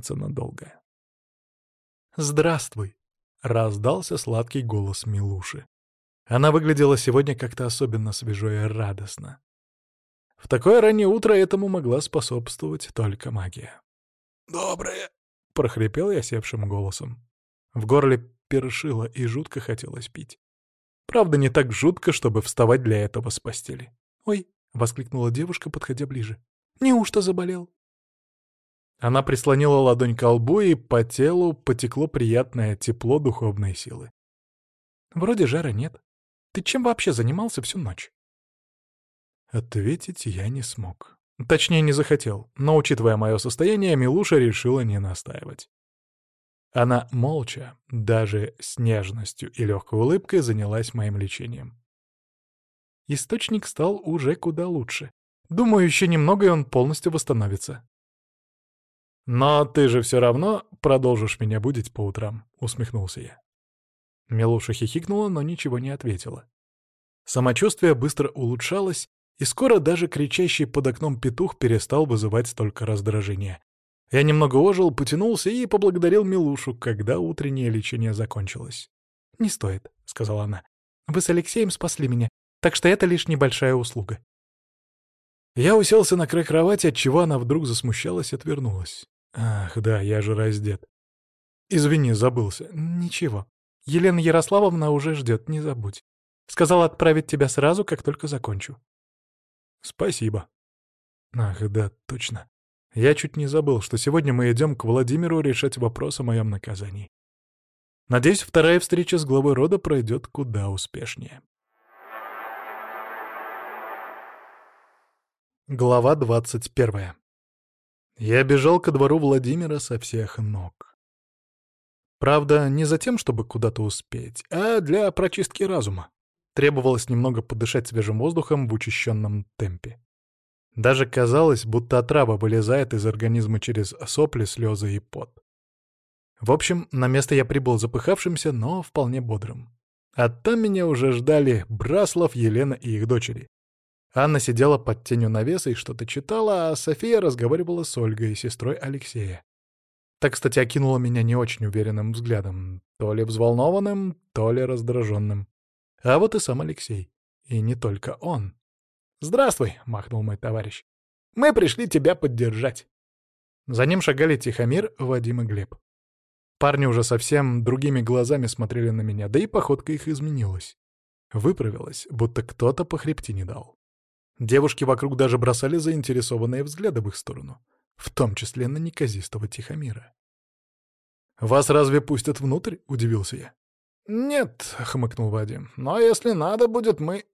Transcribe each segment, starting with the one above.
затянется надолго. «Здравствуй!» — раздался сладкий голос Милуши. Она выглядела сегодня как-то особенно свежо и радостно. В такое раннее утро этому могла способствовать только магия. «Доброе!» — прохрипел я севшим голосом. В горле першило и жутко хотелось пить. Правда, не так жутко, чтобы вставать для этого с постели. «Ой!» — воскликнула девушка, подходя ближе. «Неужто заболел?» Она прислонила ладонь к лбу, и по телу потекло приятное тепло духовной силы. «Вроде жара нет. Ты чем вообще занимался всю ночь?» Ответить я не смог. Точнее, не захотел, но, учитывая мое состояние, Милуша решила не настаивать. Она молча, даже с нежностью и легкой улыбкой занялась моим лечением. Источник стал уже куда лучше. Думаю, еще немного, и он полностью восстановится. «Но ты же все равно продолжишь меня будить по утрам», — усмехнулся я. Милуша хихикнула, но ничего не ответила. Самочувствие быстро улучшалось, и скоро даже кричащий под окном петух перестал вызывать столько раздражения. Я немного ожил, потянулся и поблагодарил Милушу, когда утреннее лечение закончилось. «Не стоит», — сказала она. «Вы с Алексеем спасли меня, так что это лишь небольшая услуга». Я уселся на край кровати, отчего она вдруг засмущалась и отвернулась. «Ах, да, я же раздет. Извини, забылся. Ничего. Елена Ярославовна уже ждет, не забудь. Сказала отправить тебя сразу, как только закончу». «Спасибо». «Ах, да, точно. Я чуть не забыл, что сегодня мы идем к Владимиру решать вопрос о моем наказании. Надеюсь, вторая встреча с главой рода пройдет куда успешнее. Глава двадцать первая. Я бежал ко двору Владимира со всех ног. Правда, не за тем, чтобы куда-то успеть, а для прочистки разума. Требовалось немного подышать свежим воздухом в учащенном темпе. Даже казалось, будто отрава вылезает из организма через сопли, слезы и пот. В общем, на место я прибыл запыхавшимся, но вполне бодрым. А там меня уже ждали Браслов, Елена и их дочери. Анна сидела под тенью навеса и что-то читала, а София разговаривала с Ольгой, сестрой Алексея. Так, кстати, окинула меня не очень уверенным взглядом, то ли взволнованным, то ли раздраженным. А вот и сам Алексей. И не только он. «Здравствуй», — махнул мой товарищ. «Мы пришли тебя поддержать». За ним шагали Тихомир, Вадим и Глеб. Парни уже совсем другими глазами смотрели на меня, да и походка их изменилась. Выправилась, будто кто-то по хребти не дал. Девушки вокруг даже бросали заинтересованные взгляды в их сторону, в том числе на неказистого Тихомира. «Вас разве пустят внутрь?» — удивился я. «Нет», — хмыкнул Вадим, — «но если надо будет, мы...»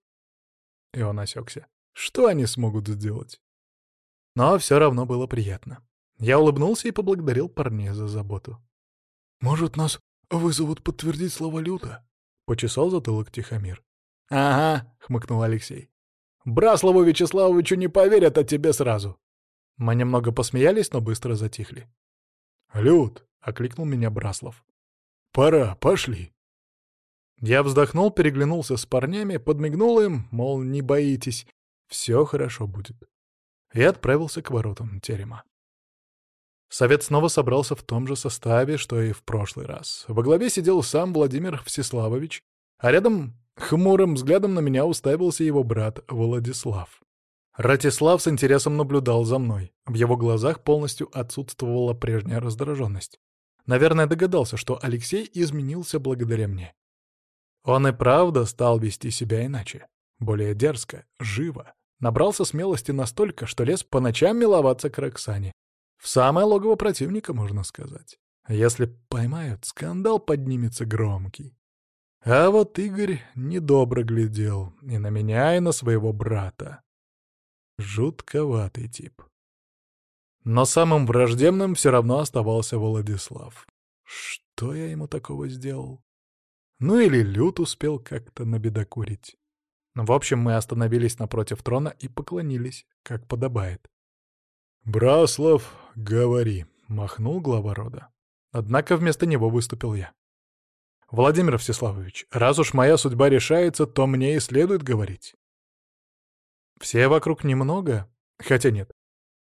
И он осекся. Что они смогут сделать? Но все равно было приятно. Я улыбнулся и поблагодарил парней за заботу. «Может, нас вызовут подтвердить слова Люта?» — почесал затылок Тихомир. «Ага», — хмыкнул Алексей. «Браслову Вячеславовичу не поверят, а тебе сразу». Мы немного посмеялись, но быстро затихли. «Люд!» — окликнул меня Браслов. «Пора, пошли!» Я вздохнул, переглянулся с парнями, подмигнул им, мол, не боитесь, все хорошо будет. И отправился к воротам терема. Совет снова собрался в том же составе, что и в прошлый раз. Во главе сидел сам Владимир Всеславович, а рядом хмурым взглядом на меня уставился его брат Владислав. Ратислав с интересом наблюдал за мной. В его глазах полностью отсутствовала прежняя раздраженность. Наверное, догадался, что Алексей изменился благодаря мне. Он и правда стал вести себя иначе более дерзко, живо. Набрался смелости настолько, что лез по ночам миловаться к Роксане. В самое логово противника, можно сказать. Если поймают, скандал поднимется громкий. А вот Игорь недобро глядел и на меня, и на своего брата. Жутковатый тип. Но самым враждебным все равно оставался Владислав. Что я ему такого сделал? Ну или Лют успел как-то набедокурить. В общем, мы остановились напротив трона и поклонились, как подобает. «Браслов, говори», — махнул глава рода. Однако вместо него выступил я. «Владимир Всеславович, раз уж моя судьба решается, то мне и следует говорить». Все вокруг немного, хотя нет,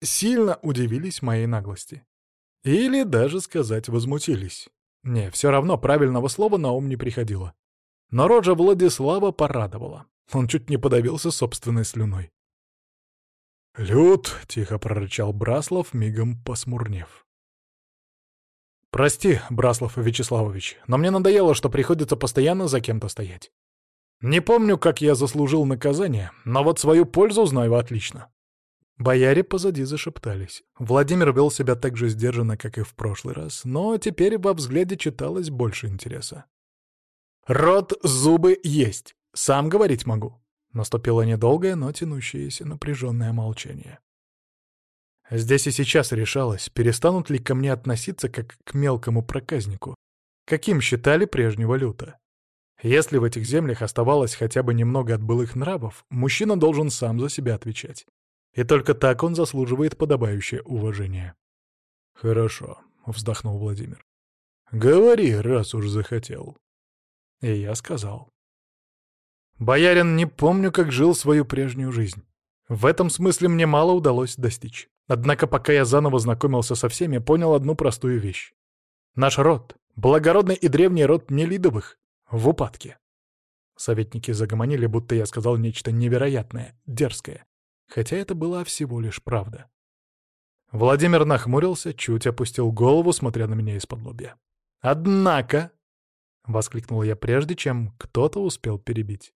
сильно удивились моей наглости. Или даже сказать возмутились. Не, все равно правильного слова на ум не приходило. Но рожа Владислава порадовала. Он чуть не подавился собственной слюной. «Люд!» — тихо прорычал Браслов, мигом посмурнев. «Прости, Браслов Вячеславович, но мне надоело, что приходится постоянно за кем-то стоять. Не помню, как я заслужил наказание, но вот свою пользу знаю отлично». Бояре позади зашептались. Владимир вел себя так же сдержанно, как и в прошлый раз, но теперь во взгляде читалось больше интереса. «Рот, зубы есть. Сам говорить могу». Наступило недолгое, но тянущееся напряженное молчание. Здесь и сейчас решалось, перестанут ли ко мне относиться как к мелкому проказнику, каким считали прежнего люта. Если в этих землях оставалось хотя бы немного от былых нравов, мужчина должен сам за себя отвечать. И только так он заслуживает подобающее уважение. «Хорошо», — вздохнул Владимир. «Говори, раз уж захотел». И я сказал. «Боярин, не помню, как жил свою прежнюю жизнь. В этом смысле мне мало удалось достичь. Однако пока я заново знакомился со всеми, понял одну простую вещь. Наш род, благородный и древний род Нелидовых, в упадке. Советники загомонили, будто я сказал нечто невероятное, дерзкое. Хотя это была всего лишь правда. Владимир нахмурился, чуть опустил голову, смотря на меня из-под лобья. «Однако!» — воскликнул я прежде, чем кто-то успел перебить.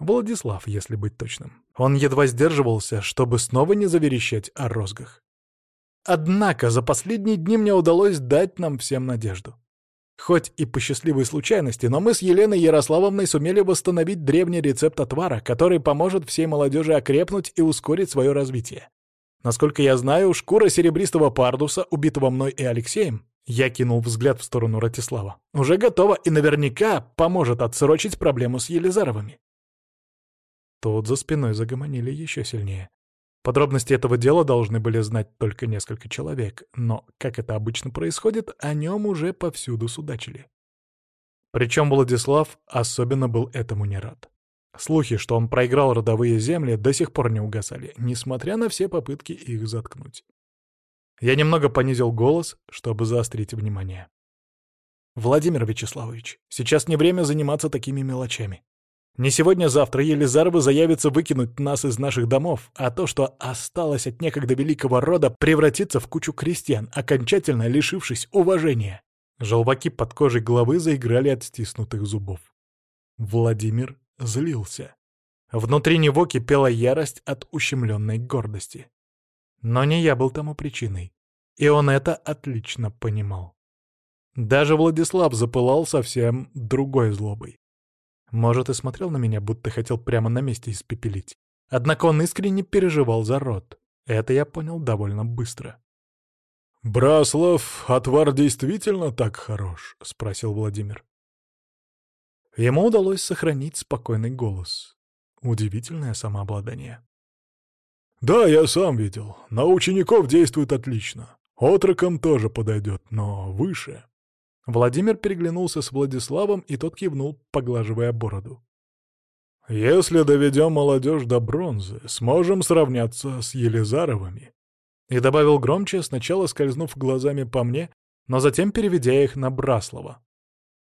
Владислав, если быть точным. Он едва сдерживался, чтобы снова не заверещать о розгах. Однако за последние дни мне удалось дать нам всем надежду. Хоть и по счастливой случайности, но мы с Еленой Ярославовной сумели восстановить древний рецепт отвара, который поможет всей молодежи окрепнуть и ускорить свое развитие. Насколько я знаю, шкура серебристого пардуса, убитого мной и Алексеем, я кинул взгляд в сторону Ратислава, уже готова и наверняка поможет отсрочить проблему с Елизаровыми. Тут за спиной загомонили еще сильнее. Подробности этого дела должны были знать только несколько человек, но, как это обычно происходит, о нем уже повсюду судачили. Причем Владислав особенно был этому не рад. Слухи, что он проиграл родовые земли, до сих пор не угасали, несмотря на все попытки их заткнуть. Я немного понизил голос, чтобы заострить внимание. «Владимир Вячеславович, сейчас не время заниматься такими мелочами. Не сегодня-завтра Елизаровы заявятся выкинуть нас из наших домов, а то, что осталось от некогда великого рода, превратится в кучу крестьян, окончательно лишившись уважения. Желваки под кожей головы заиграли от стиснутых зубов. Владимир злился. Внутри него кипела ярость от ущемленной гордости. Но не я был тому причиной, и он это отлично понимал. Даже Владислав запылал совсем другой злобой. Может, и смотрел на меня, будто хотел прямо на месте испепелить. Однако он искренне переживал за род. Это я понял довольно быстро. «Браслов, отвар действительно так хорош?» — спросил Владимир. Ему удалось сохранить спокойный голос. Удивительное самообладание. «Да, я сам видел. На учеников действует отлично. Отрокам тоже подойдет, но выше». Владимир переглянулся с Владиславом, и тот кивнул, поглаживая бороду. «Если доведем молодежь до бронзы, сможем сравняться с Елизаровыми». И добавил громче, сначала скользнув глазами по мне, но затем переведя их на Браслова.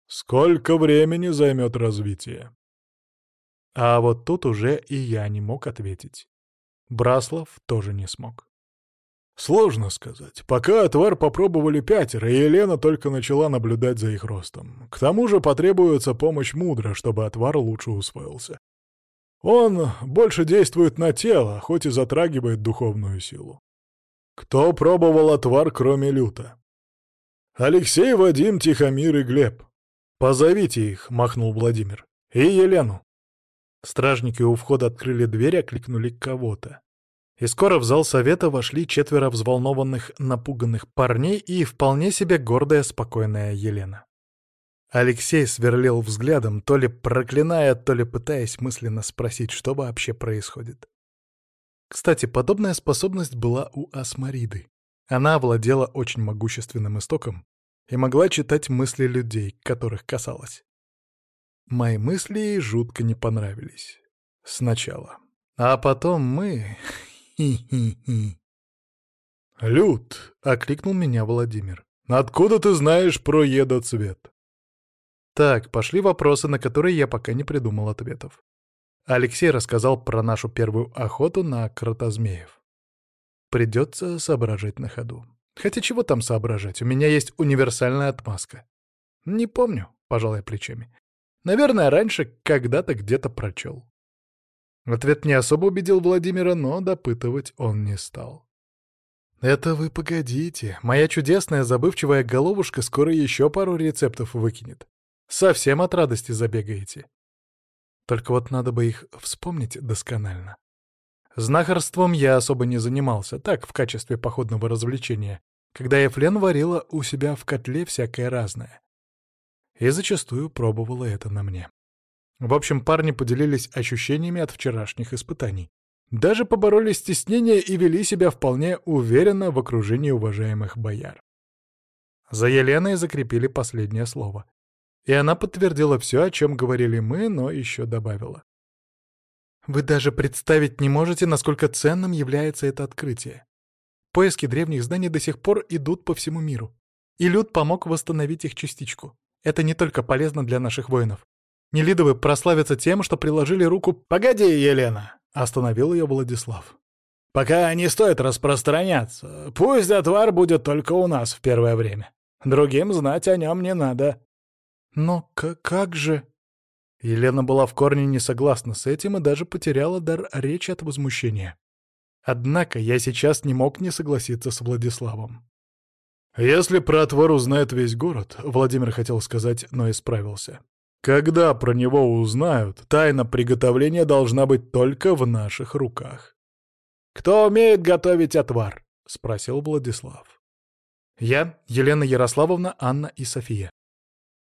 «Сколько времени займет развитие?» А вот тут уже и я не мог ответить. Браслов тоже не смог. Сложно сказать. Пока отвар попробовали пятеро, и Елена только начала наблюдать за их ростом. К тому же потребуется помощь мудро, чтобы отвар лучше усвоился. Он больше действует на тело, хоть и затрагивает духовную силу. Кто пробовал отвар, кроме люта? Алексей, Вадим, Тихомир и Глеб. Позовите их, махнул Владимир. И Елену. Стражники у входа открыли дверь, окликнули кого-то. И скоро в зал совета вошли четверо взволнованных, напуганных парней и вполне себе гордая, спокойная Елена. Алексей сверлил взглядом, то ли проклиная, то ли пытаясь мысленно спросить, что вообще происходит. Кстати, подобная способность была у Асмариды. Она владела очень могущественным истоком и могла читать мысли людей, которых касалась. Мои мысли ей жутко не понравились. Сначала. А потом мы, Хи-хи-хи. «Люд!» — окликнул меня Владимир. «Откуда ты знаешь про едоцвет?» Так, пошли вопросы, на которые я пока не придумал ответов. Алексей рассказал про нашу первую охоту на кротозмеев. Придется соображать на ходу. Хотя чего там соображать, у меня есть универсальная отмазка. Не помню, пожалуй, плечами. Наверное, раньше когда-то где-то прочел. Ответ не особо убедил Владимира, но допытывать он не стал. «Это вы погодите. Моя чудесная забывчивая головушка скоро еще пару рецептов выкинет. Совсем от радости забегаете. Только вот надо бы их вспомнить досконально. Знахарством я особо не занимался, так, в качестве походного развлечения, когда Эфлен варила у себя в котле всякое разное. И зачастую пробовала это на мне. В общем, парни поделились ощущениями от вчерашних испытаний. Даже побороли стеснение и вели себя вполне уверенно в окружении уважаемых бояр. За Еленой закрепили последнее слово. И она подтвердила все, о чем говорили мы, но еще добавила. Вы даже представить не можете, насколько ценным является это открытие. Поиски древних зданий до сих пор идут по всему миру. И Люд помог восстановить их частичку. Это не только полезно для наших воинов, Нелидовы прославятся тем, что приложили руку... «Погоди, Елена!» — остановил ее Владислав. «Пока не стоит распространяться. Пусть отвар будет только у нас в первое время. Другим знать о нем не надо». «Но как же...» Елена была в корне не согласна с этим и даже потеряла дар речи от возмущения. Однако я сейчас не мог не согласиться с Владиславом. «Если про отвар узнает весь город», — Владимир хотел сказать, но исправился. Когда про него узнают, тайна приготовления должна быть только в наших руках. «Кто умеет готовить отвар?» — спросил Владислав. «Я, Елена Ярославовна, Анна и София».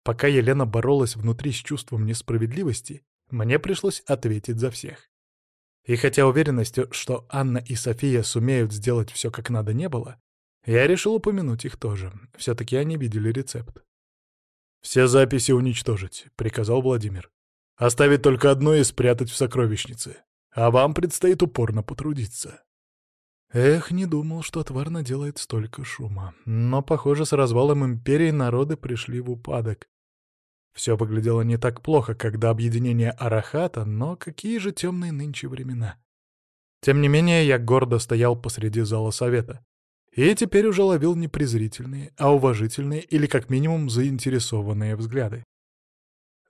Пока Елена боролась внутри с чувством несправедливости, мне пришлось ответить за всех. И хотя уверенности, что Анна и София сумеют сделать все как надо, не было, я решил упомянуть их тоже. Все-таки они видели рецепт. «Все записи уничтожить», — приказал Владимир. «Оставить только одно и спрятать в сокровищнице. А вам предстоит упорно потрудиться». Эх, не думал, что отвар наделает столько шума. Но, похоже, с развалом империи народы пришли в упадок. Все выглядело не так плохо, когда объединение Арахата, но какие же темные нынче времена. Тем не менее, я гордо стоял посреди зала совета. И теперь уже ловил не презрительные, а уважительные или как минимум заинтересованные взгляды.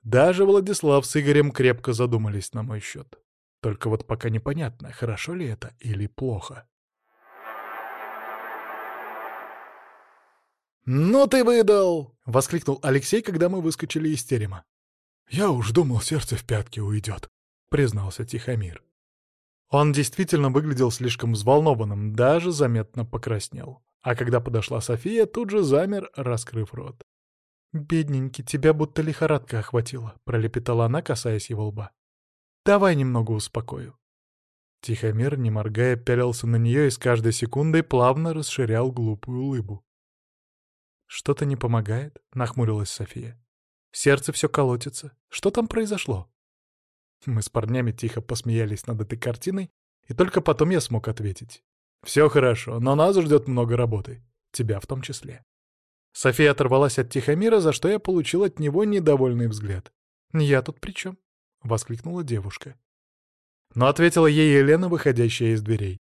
Даже Владислав с Игорем крепко задумались на мой счет. Только вот пока непонятно, хорошо ли это или плохо. «Ну ты выдал!» — воскликнул Алексей, когда мы выскочили из терема. «Я уж думал, сердце в пятки уйдет», — признался Тихомир. Он действительно выглядел слишком взволнованным, даже заметно покраснел. А когда подошла София, тут же замер, раскрыв рот. «Бедненький, тебя будто лихорадка охватила», — пролепетала она, касаясь его лба. «Давай немного успокою». Тихомир, не моргая, пялился на нее и с каждой секундой плавно расширял глупую улыбу. «Что-то не помогает?» — нахмурилась София. «Сердце все колотится. Что там произошло?» Мы с парнями тихо посмеялись над этой картиной, и только потом я смог ответить. «Все хорошо, но нас ждет много работы. Тебя в том числе». София оторвалась от Тихомира, за что я получил от него недовольный взгляд. «Я тут при чем?» — воскликнула девушка. Но ответила ей Елена, выходящая из дверей.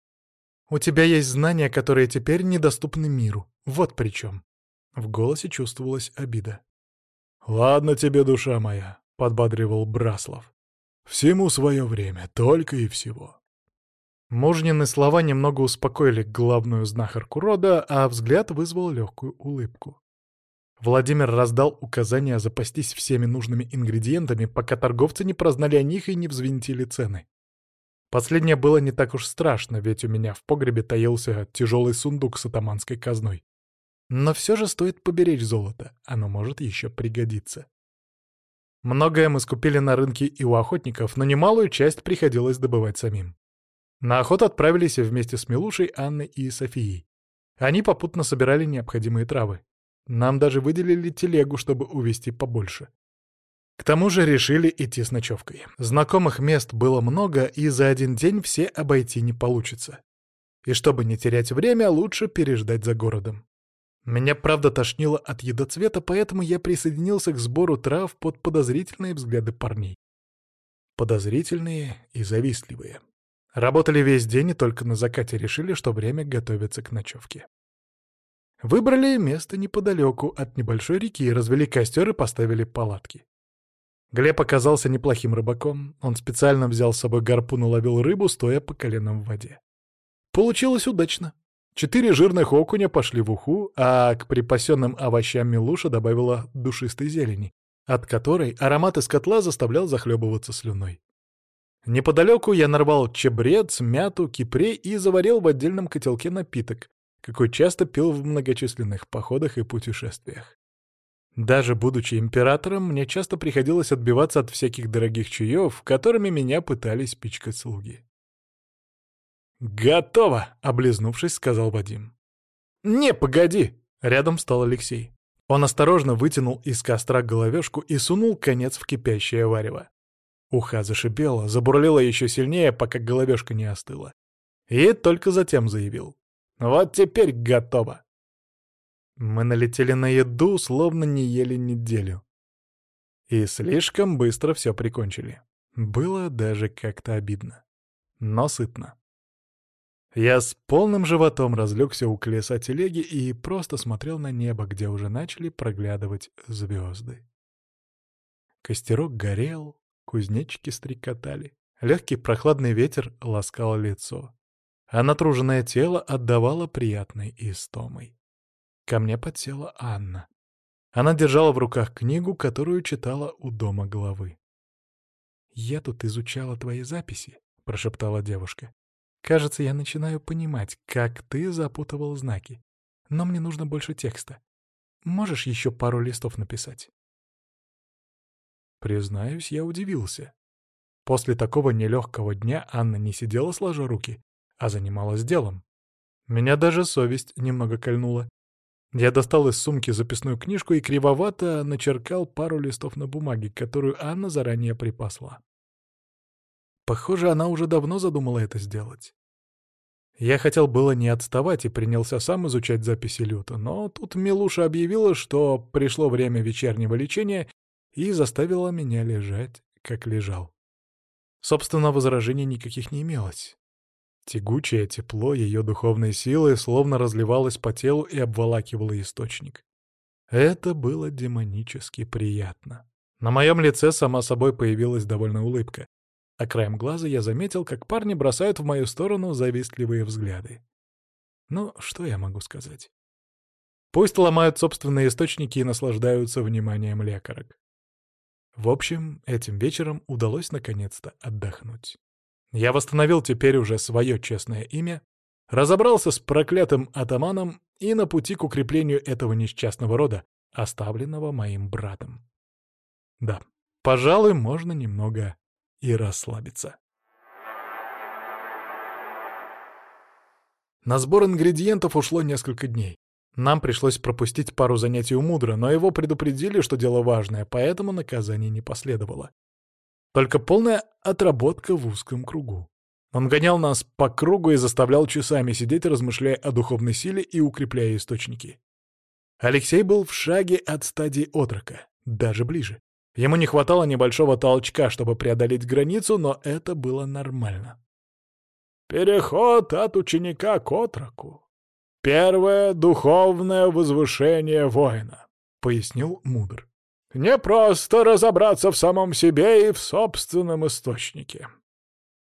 «У тебя есть знания, которые теперь недоступны миру. Вот при чем». В голосе чувствовалась обида. «Ладно тебе, душа моя», — подбадривал Браслов. Всему свое время, только и всего. Мужнины слова немного успокоили главную знахарку рода, а взгляд вызвал легкую улыбку. Владимир раздал указания запастись всеми нужными ингредиентами, пока торговцы не прознали о них и не взвинтили цены. Последнее было не так уж страшно, ведь у меня в погребе таился тяжелый сундук с атаманской казной. Но все же стоит поберечь золото, оно может еще пригодиться. Многое мы скупили на рынке и у охотников, но немалую часть приходилось добывать самим. На охоту отправились вместе с Милушей, Анной и Софией. Они попутно собирали необходимые травы. Нам даже выделили телегу, чтобы увезти побольше. К тому же решили идти с ночевкой. Знакомых мест было много, и за один день все обойти не получится. И чтобы не терять время, лучше переждать за городом. Меня, правда, тошнило от едоцвета, поэтому я присоединился к сбору трав под подозрительные взгляды парней. Подозрительные и завистливые. Работали весь день и только на закате решили, что время готовиться к ночевке. Выбрали место неподалеку от небольшой реки, развели костер и поставили палатки. Глеб оказался неплохим рыбаком. Он специально взял с собой гарпун и ловил рыбу, стоя по коленам в воде. Получилось удачно. Четыре жирных окуня пошли в уху, а к припасенным овощам Милуша добавила душистой зелени, от которой аромат из котла заставлял захлебываться слюной. Неподалеку я нарвал чебрец, мяту, кипрей и заварил в отдельном котелке напиток, какой часто пил в многочисленных походах и путешествиях. Даже будучи императором, мне часто приходилось отбиваться от всяких дорогих чаев, которыми меня пытались пичкать слуги. «Готово!» — облизнувшись, сказал Вадим. «Не, погоди!» — рядом встал Алексей. Он осторожно вытянул из костра головешку и сунул конец в кипящее варево. Уха зашипела, забурлила еще сильнее, пока головешка не остыла. И только затем заявил. «Вот теперь готово!» Мы налетели на еду, словно не ели неделю. И слишком быстро все прикончили. Было даже как-то обидно. Но сытно. Я с полным животом разлегся у колеса телеги и просто смотрел на небо, где уже начали проглядывать звезды. Костерок горел, Кузнечики стрекотали. Легкий прохладный ветер ласкал лицо, а натруженное тело отдавало приятной истомой. Ко мне подсела Анна. Она держала в руках книгу, которую читала у дома главы. «Я тут изучала твои записи», — прошептала девушка. «Кажется, я начинаю понимать, как ты запутывал знаки. Но мне нужно больше текста. Можешь еще пару листов написать?» Признаюсь, я удивился. После такого нелегкого дня Анна не сидела сложа руки, а занималась делом. Меня даже совесть немного кольнула. Я достал из сумки записную книжку и кривовато начеркал пару листов на бумаге, которую Анна заранее припасла. Похоже, она уже давно задумала это сделать. Я хотел было не отставать и принялся сам изучать записи Люта, но тут Милуша объявила, что пришло время вечернего лечения, и заставила меня лежать, как лежал. Собственно, возражений никаких не имелось. Тягучее тепло ее духовной силы словно разливалось по телу и обволакивало источник. Это было демонически приятно. На моем лице сама собой появилась довольная улыбка, а краем глаза я заметил, как парни бросают в мою сторону завистливые взгляды. Ну, что я могу сказать? Пусть ломают собственные источники и наслаждаются вниманием лекарок. В общем, этим вечером удалось наконец-то отдохнуть. Я восстановил теперь уже свое честное имя, разобрался с проклятым атаманом и на пути к укреплению этого несчастного рода, оставленного моим братом. Да, пожалуй, можно немного и расслабиться. На сбор ингредиентов ушло несколько дней. Нам пришлось пропустить пару занятий у Мудра, но его предупредили, что дело важное, поэтому наказание не последовало. Только полная отработка в узком кругу. Он гонял нас по кругу и заставлял часами сидеть, размышляя о духовной силе и укрепляя источники. Алексей был в шаге от стадии отрока, даже ближе. Ему не хватало небольшого толчка, чтобы преодолеть границу, но это было нормально. «Переход от ученика к отроку», Первое — духовное возвышение воина, — пояснил Мудр. Не просто разобраться в самом себе и в собственном источнике.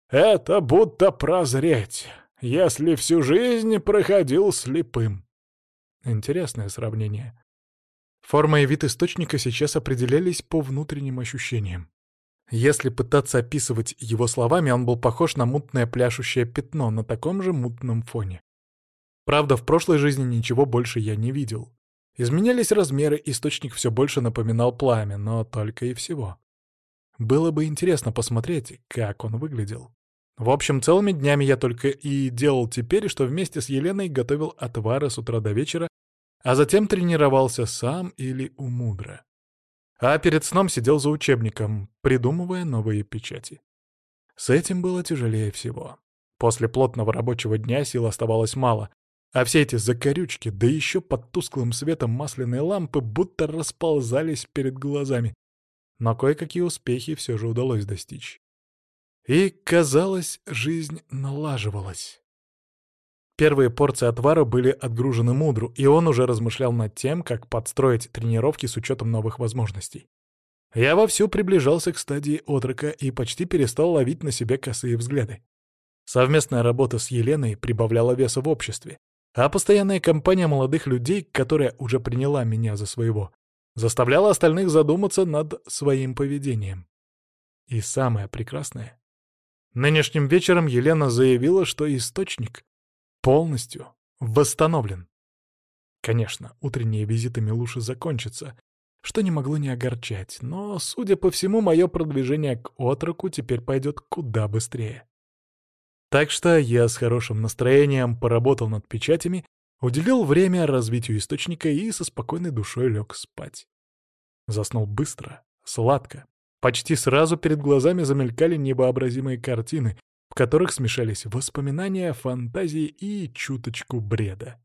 Это будто прозреть, если всю жизнь проходил слепым. Интересное сравнение. Форма и вид источника сейчас определялись по внутренним ощущениям. Если пытаться описывать его словами, он был похож на мутное пляшущее пятно на таком же мутном фоне. Правда, в прошлой жизни ничего больше я не видел. Изменялись размеры, источник все больше напоминал пламя, но только и всего. Было бы интересно посмотреть, как он выглядел. В общем, целыми днями я только и делал теперь, что вместе с Еленой готовил отвары с утра до вечера, а затем тренировался сам или у мудро. А перед сном сидел за учебником, придумывая новые печати. С этим было тяжелее всего. После плотного рабочего дня сил оставалось мало, а все эти закорючки, да еще под тусклым светом масляной лампы, будто расползались перед глазами. Но кое-какие успехи все же удалось достичь. И, казалось, жизнь налаживалась. Первые порции отвара были отгружены мудру, и он уже размышлял над тем, как подстроить тренировки с учетом новых возможностей. Я вовсю приближался к стадии отрока и почти перестал ловить на себе косые взгляды. Совместная работа с Еленой прибавляла веса в обществе, а постоянная компания молодых людей, которая уже приняла меня за своего, заставляла остальных задуматься над своим поведением. И самое прекрасное. Нынешним вечером Елена заявила, что источник полностью восстановлен. Конечно, утренние визиты Милуши закончатся, что не могло не огорчать, но, судя по всему, мое продвижение к отроку теперь пойдет куда быстрее. Так что я с хорошим настроением поработал над печатями, уделил время развитию источника и со спокойной душой лег спать. Заснул быстро, сладко. Почти сразу перед глазами замелькали невообразимые картины, которых смешались воспоминания, фантазии и чуточку бреда.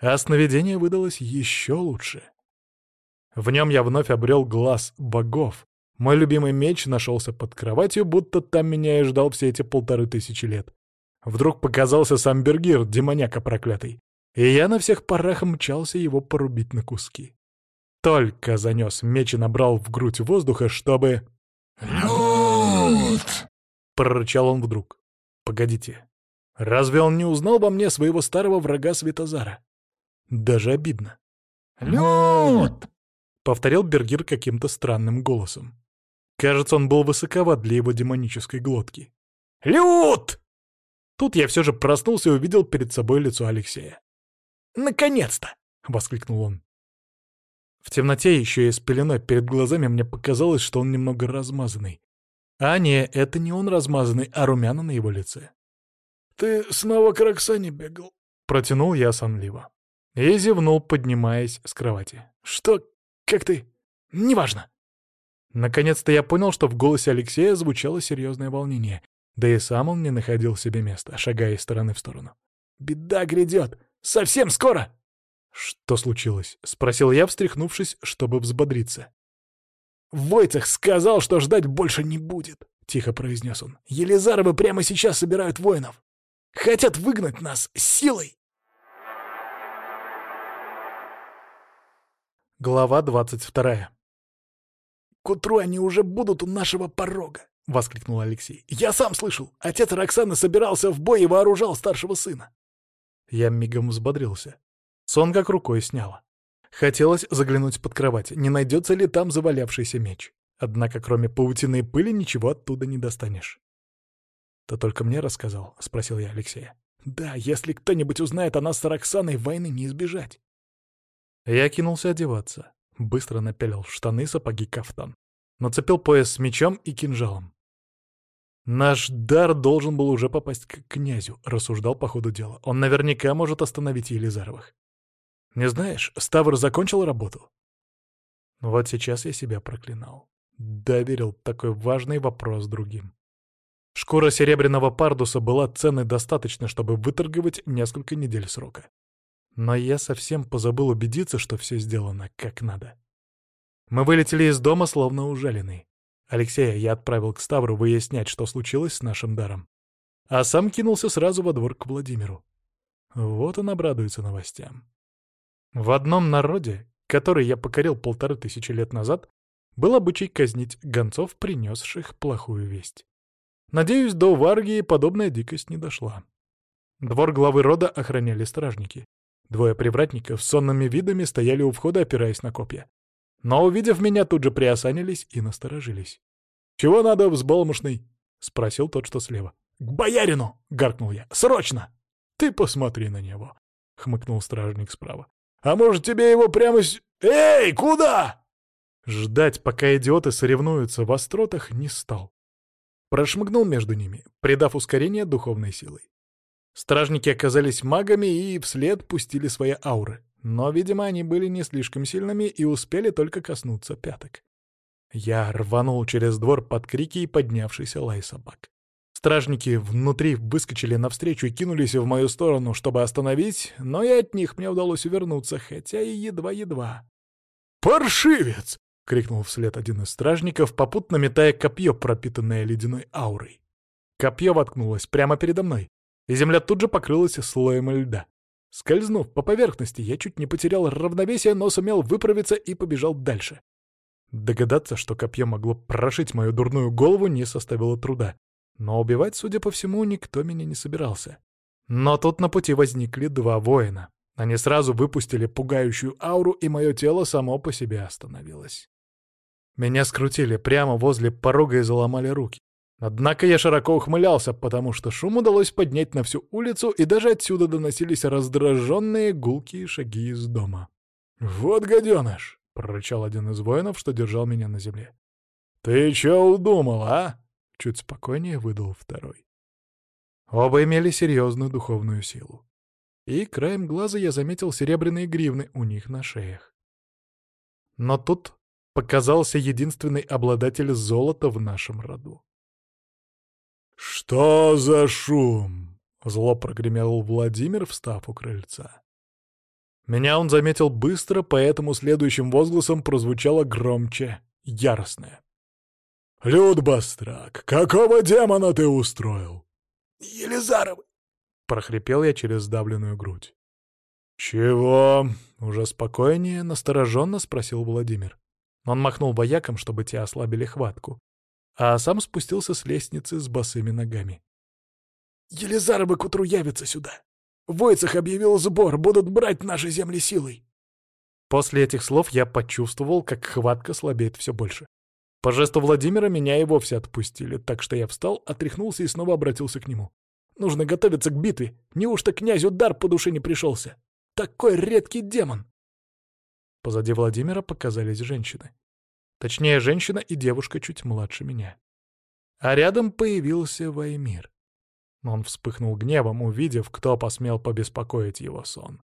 А сновидение выдалось еще лучше. В нем я вновь обрел глаз богов. Мой любимый меч нашелся под кроватью, будто там меня и ждал все эти полторы тысячи лет. Вдруг показался сам Бергир, демоняка проклятый, и я на всех парах мчался его порубить на куски. Только занес меч и набрал в грудь воздуха, чтобы... «Лют!» — прорычал он вдруг. «Погодите, разве он не узнал во мне своего старого врага Светозара? Даже обидно». «Лют!» — повторил Бергир каким-то странным голосом. Кажется, он был высоковат для его демонической глотки. «Лют!» Тут я все же проснулся и увидел перед собой лицо Алексея. «Наконец-то!» — воскликнул он. В темноте еще и с пеленой перед глазами мне показалось, что он немного размазанный. А не, это не он размазанный, а румяна на его лице. «Ты снова к Роксане бегал?» — протянул я сонливо. И зевнул, поднимаясь с кровати. «Что как ты? Неважно. Наконец-то я понял, что в голосе Алексея звучало серьезное волнение. Да и сам он не находил себе места, шагая из стороны в сторону. «Беда грядет! Совсем скоро!» «Что случилось?» — спросил я, встряхнувшись, чтобы взбодриться. «Войцех сказал, что ждать больше не будет», — тихо произнес он. «Елизаровы прямо сейчас собирают воинов. Хотят выгнать нас силой!» Глава двадцать вторая. «К утру они уже будут у нашего порога!» — воскликнул Алексей. «Я сам слышал! Отец Роксаны собирался в бой и вооружал старшего сына!» Я мигом взбодрился. Сон как рукой сняло. Хотелось заглянуть под кровать, не найдется ли там завалявшийся меч. Однако кроме паутины и пыли ничего оттуда не достанешь. «Ты только мне рассказал?» — спросил я Алексея. «Да, если кто-нибудь узнает о нас с Роксаной, войны не избежать». Я кинулся одеваться. Быстро напялил штаны, сапоги, кафтан. Нацепил пояс с мечом и кинжалом. «Наш дар должен был уже попасть к князю», — рассуждал по ходу дела. «Он наверняка может остановить Елизаровых». «Не знаешь, Ставр закончил работу?» Вот сейчас я себя проклинал. Доверил такой важный вопрос другим. Шкура серебряного пардуса была ценной достаточно, чтобы выторговать несколько недель срока. Но я совсем позабыл убедиться, что все сделано как надо. Мы вылетели из дома, словно ужаленные. Алексея я отправил к Ставру выяснять, что случилось с нашим даром. А сам кинулся сразу во двор к Владимиру. Вот он обрадуется новостям. В одном народе, который я покорил полторы тысячи лет назад, был обычай казнить гонцов, принесших плохую весть. Надеюсь, до Варгии подобная дикость не дошла. Двор главы рода охраняли стражники. Двое привратников с сонными видами стояли у входа, опираясь на копья. Но, увидев меня, тут же приосанились и насторожились. «Чего надо, взбалмошный?» — спросил тот, что слева. «К боярину!» — гаркнул я. «Срочно!» «Ты посмотри на него!» — хмыкнул стражник справа. «А может, тебе его прямо с... Эй, куда?» Ждать, пока идиоты соревнуются в остротах, не стал. Прошмыгнул между ними, придав ускорение духовной силой. Стражники оказались магами и вслед пустили свои ауры. Но, видимо, они были не слишком сильными и успели только коснуться пяток. Я рванул через двор под крики и поднявшийся лай собак. Стражники внутри выскочили навстречу и кинулись в мою сторону, чтобы остановить, но и от них мне удалось увернуться, хотя и едва-едва. «Паршивец!» — крикнул вслед один из стражников, попутно метая копье, пропитанное ледяной аурой. Копье воткнулось прямо передо мной, и земля тут же покрылась слоем льда. Скользнув по поверхности, я чуть не потерял равновесие, но сумел выправиться и побежал дальше. Догадаться, что копье могло прошить мою дурную голову, не составило труда. Но убивать, судя по всему, никто меня не собирался. Но тут на пути возникли два воина. Они сразу выпустили пугающую ауру, и мое тело само по себе остановилось. Меня скрутили прямо возле порога и заломали руки. Однако я широко ухмылялся, потому что шум удалось поднять на всю улицу, и даже отсюда доносились раздраженные гулкие шаги из дома. «Вот гаденыш!» — прорычал один из воинов, что держал меня на земле. «Ты чё удумал, а?» — чуть спокойнее выдал второй. Оба имели серьезную духовную силу. И краем глаза я заметил серебряные гривны у них на шеях. Но тут показался единственный обладатель золота в нашем роду. «Что за шум?» — зло прогремел Владимир, встав у крыльца. Меня он заметил быстро, поэтому следующим возгласом прозвучало громче, яростное. «Люд Бастрак, какого демона ты устроил?» «Елизаровы!» — прохрипел я через сдавленную грудь. «Чего?» — уже спокойнее, настороженно спросил Владимир. Он махнул боякам, чтобы те ослабили хватку, а сам спустился с лестницы с босыми ногами. «Елизаровы к утру явятся сюда. Войцах объявил сбор, будут брать наши земли силой». После этих слов я почувствовал, как хватка слабеет все больше. По жесту Владимира меня и вовсе отпустили, так что я встал, отряхнулся и снова обратился к нему. «Нужно готовиться к битве. Неужто князю дар по душе не пришелся? Такой редкий демон!» Позади Владимира показались женщины. Точнее, женщина и девушка чуть младше меня. А рядом появился Ваймир. Он вспыхнул гневом, увидев, кто посмел побеспокоить его сон.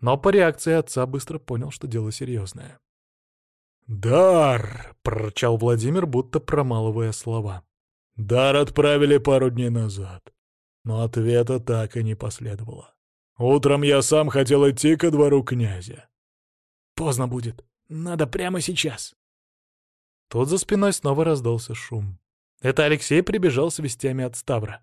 Но по реакции отца быстро понял, что дело серьезное. «Дар!» — прорычал Владимир, будто промалывая слова. «Дар отправили пару дней назад, но ответа так и не последовало. Утром я сам хотел идти ко двору князя». «Поздно будет. Надо прямо сейчас». Тут за спиной снова раздался шум. Это Алексей прибежал с вестями от Ставра.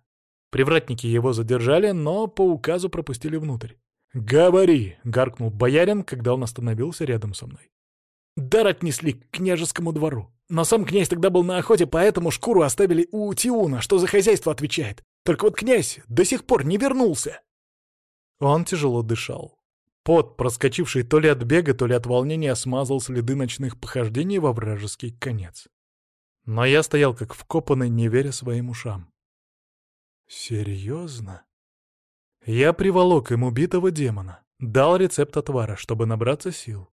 Привратники его задержали, но по указу пропустили внутрь. «Говори!» — гаркнул боярин, когда он остановился рядом со мной. «Дар отнесли к княжескому двору. Но сам князь тогда был на охоте, поэтому шкуру оставили у Тиуна, что за хозяйство отвечает. Только вот князь до сих пор не вернулся». Он тяжело дышал. Пот, проскочивший то ли от бега, то ли от волнения, смазал следы ночных похождений во вражеский конец. Но я стоял как вкопанный, не веря своим ушам. Серьезно? Я приволок им убитого демона, дал рецепт отвара, чтобы набраться сил,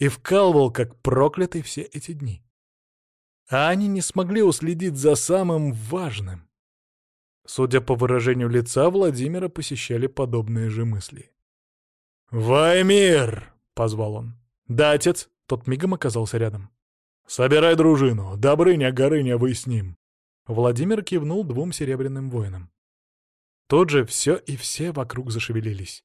и вкалывал, как проклятый, все эти дни. А они не смогли уследить за самым важным. Судя по выражению лица, Владимира посещали подобные же мысли. «Ваймир!» — позвал он. «Да, отец!» — тот мигом оказался рядом. «Собирай дружину! Добрыня, Горыня, вы с ним!» Владимир кивнул двум серебряным воинам. Тут же все и все вокруг зашевелились.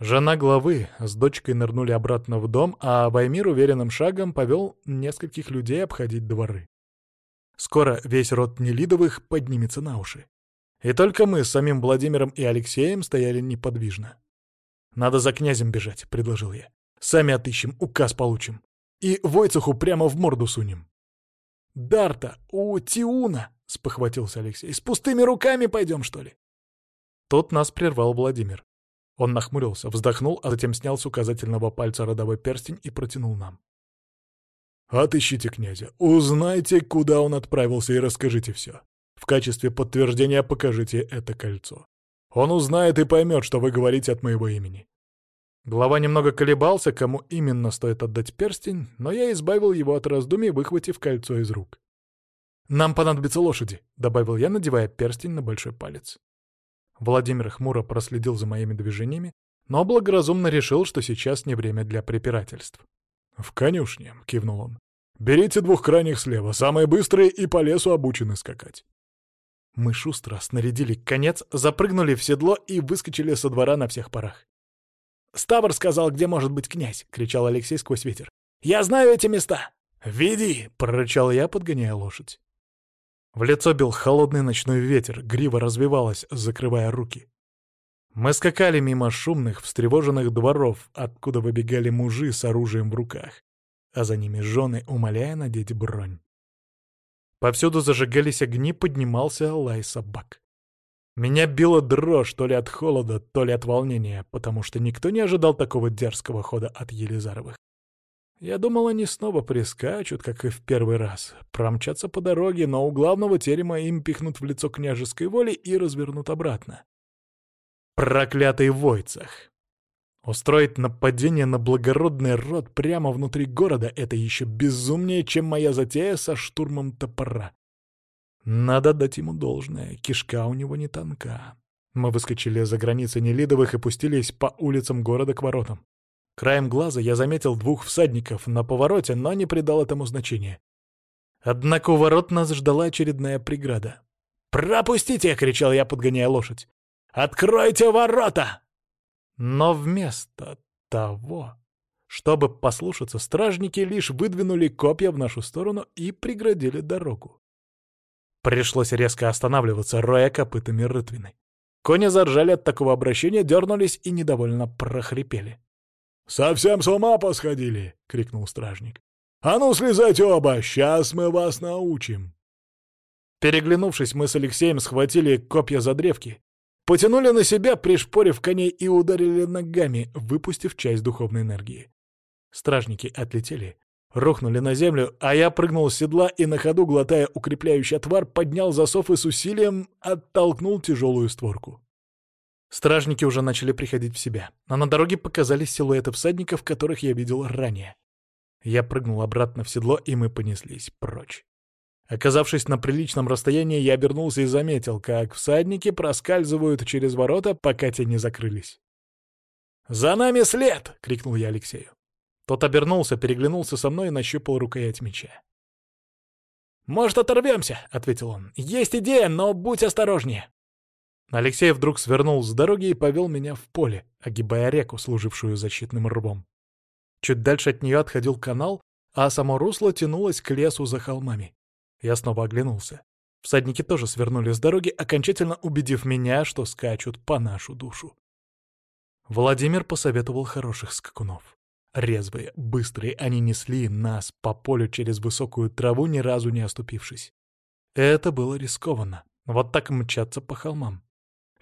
Жена главы с дочкой нырнули обратно в дом, а Ваймир уверенным шагом повел нескольких людей обходить дворы. Скоро весь род Нелидовых поднимется на уши. И только мы с самим Владимиром и Алексеем стояли неподвижно. «Надо за князем бежать», — предложил я. «Сами отыщем, указ получим. И Войцеху прямо в морду сунем». «Дарта, у Тиуна», — спохватился Алексей. «С пустыми руками пойдем, что ли?» Тот нас прервал Владимир. Он нахмурился, вздохнул, а затем снял с указательного пальца родовой перстень и протянул нам. «Отыщите князя, узнайте, куда он отправился, и расскажите все. В качестве подтверждения покажите это кольцо. Он узнает и поймет, что вы говорите от моего имени. Глава немного колебался, кому именно стоит отдать перстень, но я избавил его от раздумий, выхватив кольцо из рук. «Нам понадобятся лошади», — добавил я, надевая перстень на большой палец. Владимир хмуро проследил за моими движениями, но благоразумно решил, что сейчас не время для препирательств. «В конюшне», — кивнул он. «Берите двух крайних слева, самые быстрые и по лесу обучены скакать». Мы шустро снарядили конец, запрыгнули в седло и выскочили со двора на всех парах. «Ставр сказал, где может быть князь!» — кричал Алексей сквозь ветер. «Я знаю эти места!» «Веди!» — прорычал я, подгоняя лошадь. В лицо бил холодный ночной ветер, грива развивалась, закрывая руки. Мы скакали мимо шумных, встревоженных дворов, откуда выбегали мужи с оружием в руках, а за ними жены, умоляя надеть бронь. Повсюду зажигались огни, поднимался лай собак. Меня била дрожь то ли от холода, то ли от волнения, потому что никто не ожидал такого дерзкого хода от Елизаровых. Я думал, они снова прискачут, как и в первый раз, промчатся по дороге, но у главного терема им пихнут в лицо княжеской воли и развернут обратно. Проклятый Войцах! Устроить нападение на благородный род прямо внутри города — это еще безумнее, чем моя затея со штурмом топора. Надо дать ему должное, кишка у него не тонка. Мы выскочили за границы Нелидовых и пустились по улицам города к воротам. Краем глаза я заметил двух всадников на повороте, но не придал этому значения. Однако у ворот нас ждала очередная преграда. «Пропустите!» — кричал я, подгоняя лошадь. Откройте ворота!» Но вместо того, чтобы послушаться, стражники лишь выдвинули копья в нашу сторону и преградили дорогу. Пришлось резко останавливаться, роя копытами рытвины. Кони заржали от такого обращения, дернулись и недовольно прохрипели. «Совсем с ума посходили!» — крикнул стражник. «А ну, слезайте оба! Сейчас мы вас научим!» Переглянувшись, мы с Алексеем схватили копья за древки Потянули на себя, пришпорив коней и ударили ногами, выпустив часть духовной энергии. Стражники отлетели, рухнули на землю, а я прыгнул с седла и на ходу, глотая укрепляющий отвар, поднял засов и с усилием оттолкнул тяжелую створку. Стражники уже начали приходить в себя, а на дороге показались силуэты всадников, которых я видел ранее. Я прыгнул обратно в седло, и мы понеслись прочь. Оказавшись на приличном расстоянии, я обернулся и заметил, как всадники проскальзывают через ворота, пока те не закрылись. «За нами след!» — крикнул я Алексею. Тот обернулся, переглянулся со мной и нащупал рукоять меча. «Может, оторвемся?» — ответил он. «Есть идея, но будь осторожнее!» Алексей вдруг свернул с дороги и повел меня в поле, огибая реку, служившую защитным рвом. Чуть дальше от нее отходил канал, а само русло тянулось к лесу за холмами. Я снова оглянулся. Всадники тоже свернули с дороги, окончательно убедив меня, что скачут по нашу душу. Владимир посоветовал хороших скакунов. Резвые, быстрые, они несли нас по полю через высокую траву, ни разу не оступившись. Это было рискованно. Вот так мчаться по холмам.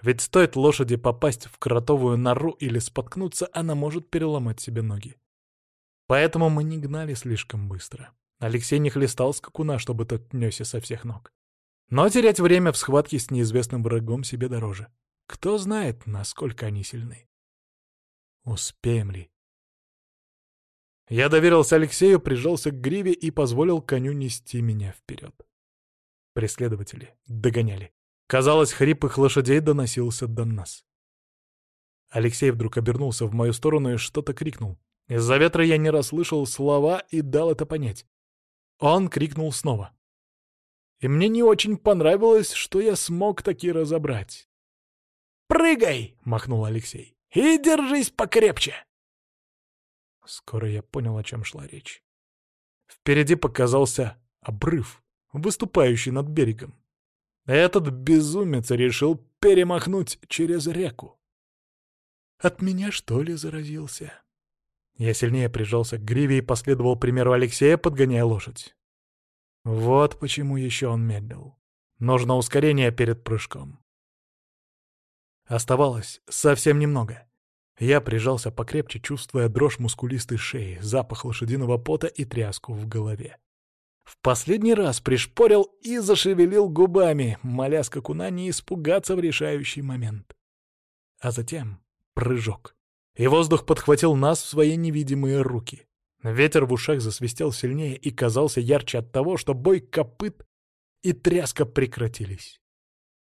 Ведь стоит лошади попасть в кротовую нору или споткнуться, она может переломать себе ноги. Поэтому мы не гнали слишком быстро. Алексей не хлестал скакуна, чтобы тот несся со всех ног. Но терять время в схватке с неизвестным врагом себе дороже. Кто знает, насколько они сильны. Успеем ли? Я доверился Алексею, прижался к гриве и позволил коню нести меня вперед. Преследователи догоняли. Казалось, хрип их лошадей доносился до нас. Алексей вдруг обернулся в мою сторону и что-то крикнул. Из-за ветра я не расслышал слова и дал это понять. Он крикнул снова. И мне не очень понравилось, что я смог таки разобрать. «Прыгай!» — махнул Алексей. «И держись покрепче!» Скоро я понял, о чем шла речь. Впереди показался обрыв, выступающий над берегом. Этот безумец решил перемахнуть через реку. От меня, что ли, заразился? Я сильнее прижался к гриве и последовал примеру Алексея, подгоняя лошадь. Вот почему еще он медлил. Нужно ускорение перед прыжком. Оставалось совсем немного. Я прижался покрепче, чувствуя дрожь мускулистой шеи, запах лошадиного пота и тряску в голове. В последний раз пришпорил и зашевелил губами, моля скакуна не испугаться в решающий момент. А затем прыжок и воздух подхватил нас в свои невидимые руки. Ветер в ушах засвистел сильнее и казался ярче от того, что бой копыт и тряска прекратились.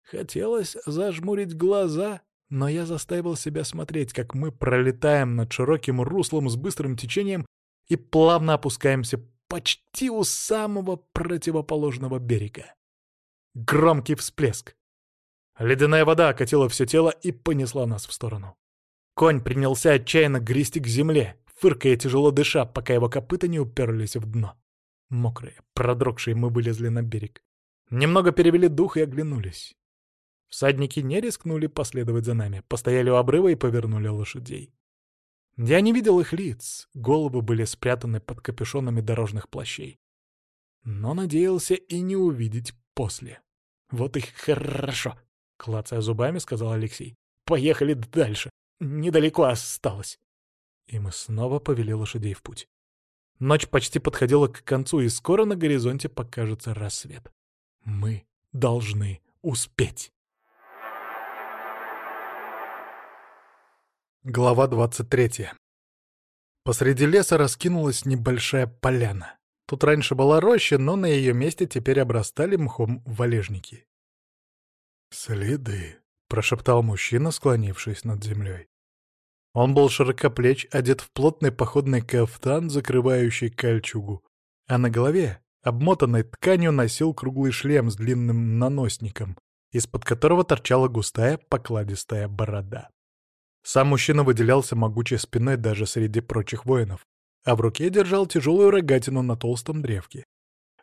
Хотелось зажмурить глаза, но я заставил себя смотреть, как мы пролетаем над широким руслом с быстрым течением и плавно опускаемся почти у самого противоположного берега. Громкий всплеск. Ледяная вода окатила все тело и понесла нас в сторону. Конь принялся отчаянно грести к земле, фыркая тяжело дыша, пока его копыта не уперлись в дно. Мокрые, продрогшие, мы вылезли на берег. Немного перевели дух и оглянулись. Всадники не рискнули последовать за нами, постояли у обрыва и повернули лошадей. Я не видел их лиц, головы были спрятаны под капюшонами дорожных плащей. Но надеялся и не увидеть после. Вот и хорошо, клацая зубами, сказал Алексей. Поехали дальше. Недалеко осталось. И мы снова повели лошадей в путь. Ночь почти подходила к концу, и скоро на горизонте покажется рассвет. Мы должны успеть. Глава 23. Посреди леса раскинулась небольшая поляна. Тут раньше была роща, но на ее месте теперь обрастали мхом валежники. «Следы», — прошептал мужчина, склонившись над землей. Он был широкоплеч, одет в плотный походный кафтан, закрывающий кольчугу, а на голове, обмотанной тканью, носил круглый шлем с длинным наносником, из-под которого торчала густая покладистая борода. Сам мужчина выделялся могучей спиной даже среди прочих воинов, а в руке держал тяжелую рогатину на толстом древке.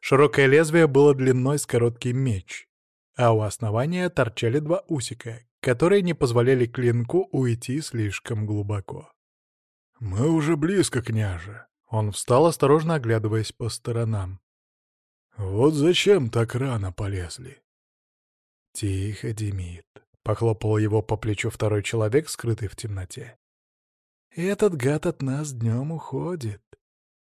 Широкое лезвие было длиной с короткий меч, а у основания торчали два усика, которые не позволяли клинку уйти слишком глубоко. «Мы уже близко, княже!» Он встал, осторожно оглядываясь по сторонам. «Вот зачем так рано полезли?» «Тихо, Демид. Похлопал его по плечу второй человек, скрытый в темноте. «Этот гад от нас днем уходит.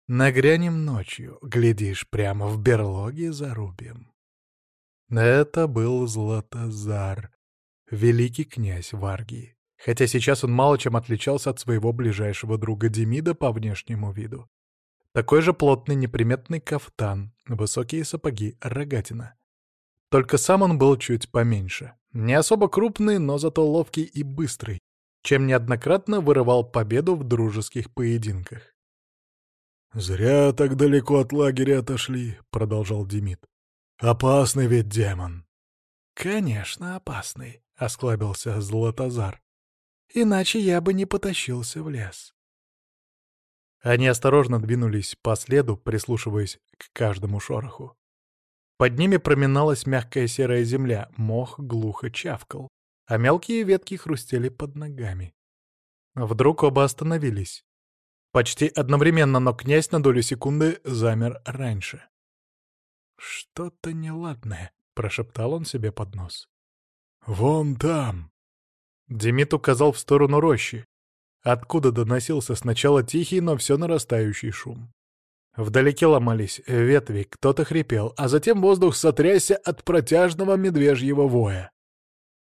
Нагрянем ночью, глядишь, прямо в берлоге зарубим». Это был Златозар, великий князь Варги, хотя сейчас он мало чем отличался от своего ближайшего друга Демида по внешнему виду. Такой же плотный неприметный кафтан, высокие сапоги, рогатина. Только сам он был чуть поменьше. Не особо крупный, но зато ловкий и быстрый, чем неоднократно вырывал победу в дружеских поединках. «Зря так далеко от лагеря отошли», — продолжал Демид. «Опасный ведь демон». «Конечно, опасный», — осклабился Златозар. «Иначе я бы не потащился в лес». Они осторожно двинулись по следу, прислушиваясь к каждому шороху. Под ними проминалась мягкая серая земля, мох глухо чавкал, а мелкие ветки хрустели под ногами. Вдруг оба остановились. Почти одновременно, но князь на долю секунды замер раньше. «Что-то неладное», — прошептал он себе под нос. «Вон там!» Демид указал в сторону рощи, откуда доносился сначала тихий, но все нарастающий шум. Вдалеке ломались ветви, кто-то хрипел, а затем воздух сотрясся от протяжного медвежьего воя.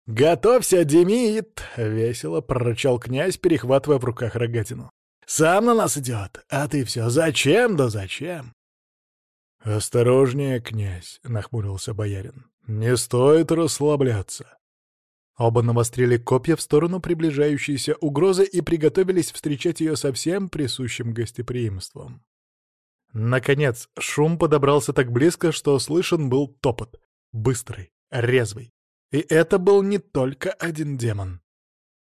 «Готовься, Демид!» — весело прорычал князь, перехватывая в руках рогатину. «Сам на нас идет, а ты все зачем да зачем?» «Осторожнее, князь!» — нахмурился боярин. «Не стоит расслабляться!» Оба навострили копья в сторону приближающейся угрозы и приготовились встречать ее со всем присущим гостеприимством. Наконец, шум подобрался так близко, что слышен был топот. Быстрый, резвый. И это был не только один демон.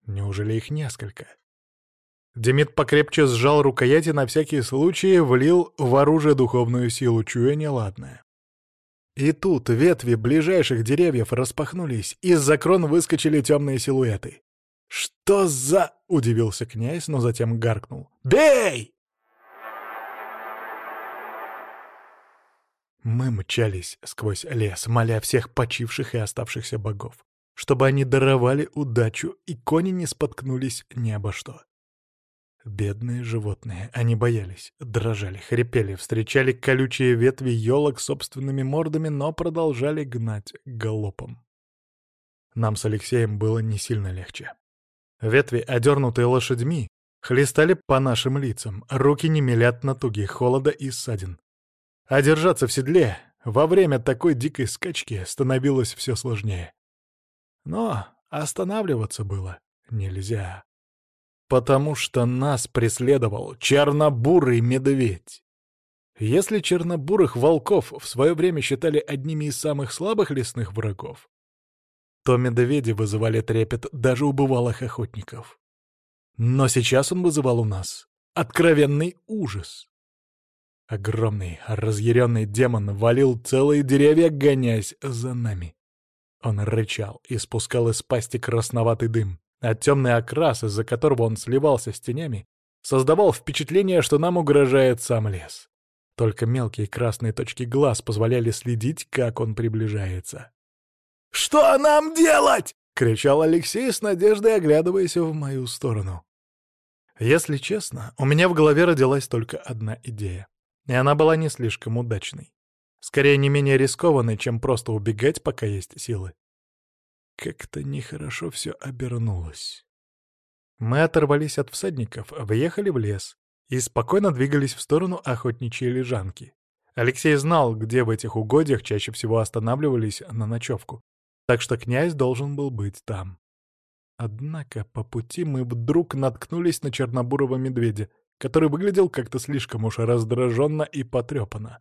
Неужели их несколько? Демид покрепче сжал рукояти на всякий случай влил в оружие духовную силу, чуя неладное. И тут ветви ближайших деревьев распахнулись, из-за крон выскочили темные силуэты. «Что за...» — удивился князь, но затем гаркнул. «Бей!» Мы мчались сквозь лес, моля всех почивших и оставшихся богов, чтобы они даровали удачу, и кони не споткнулись ни обо что. Бедные животные, они боялись, дрожали, хрипели, встречали колючие ветви елок собственными мордами, но продолжали гнать галопом. Нам с Алексеем было не сильно легче. Ветви, одернутые лошадьми, хлестали по нашим лицам, руки не мелят на тугих холода и ссадин. А держаться в седле во время такой дикой скачки становилось все сложнее. Но останавливаться было нельзя. Потому что нас преследовал чернобурый медведь. Если чернобурых волков в свое время считали одними из самых слабых лесных врагов, то медведи вызывали трепет даже у бывалых охотников. Но сейчас он вызывал у нас откровенный ужас. Огромный, разъяренный демон валил целые деревья, гоняясь за нами. Он рычал и спускал из пасти красноватый дым, а темный окрас, из-за которого он сливался с тенями, создавал впечатление, что нам угрожает сам лес. Только мелкие красные точки глаз позволяли следить, как он приближается. «Что нам делать?» — кричал Алексей с надеждой, оглядываясь в мою сторону. Если честно, у меня в голове родилась только одна идея. И она была не слишком удачной. Скорее, не менее рискованной, чем просто убегать, пока есть силы. Как-то нехорошо все обернулось. Мы оторвались от всадников, въехали в лес и спокойно двигались в сторону охотничьей лежанки. Алексей знал, где в этих угодьях чаще всего останавливались на ночевку, так что князь должен был быть там. Однако по пути мы вдруг наткнулись на чернобурого медведя, который выглядел как-то слишком уж раздраженно и потрепанно.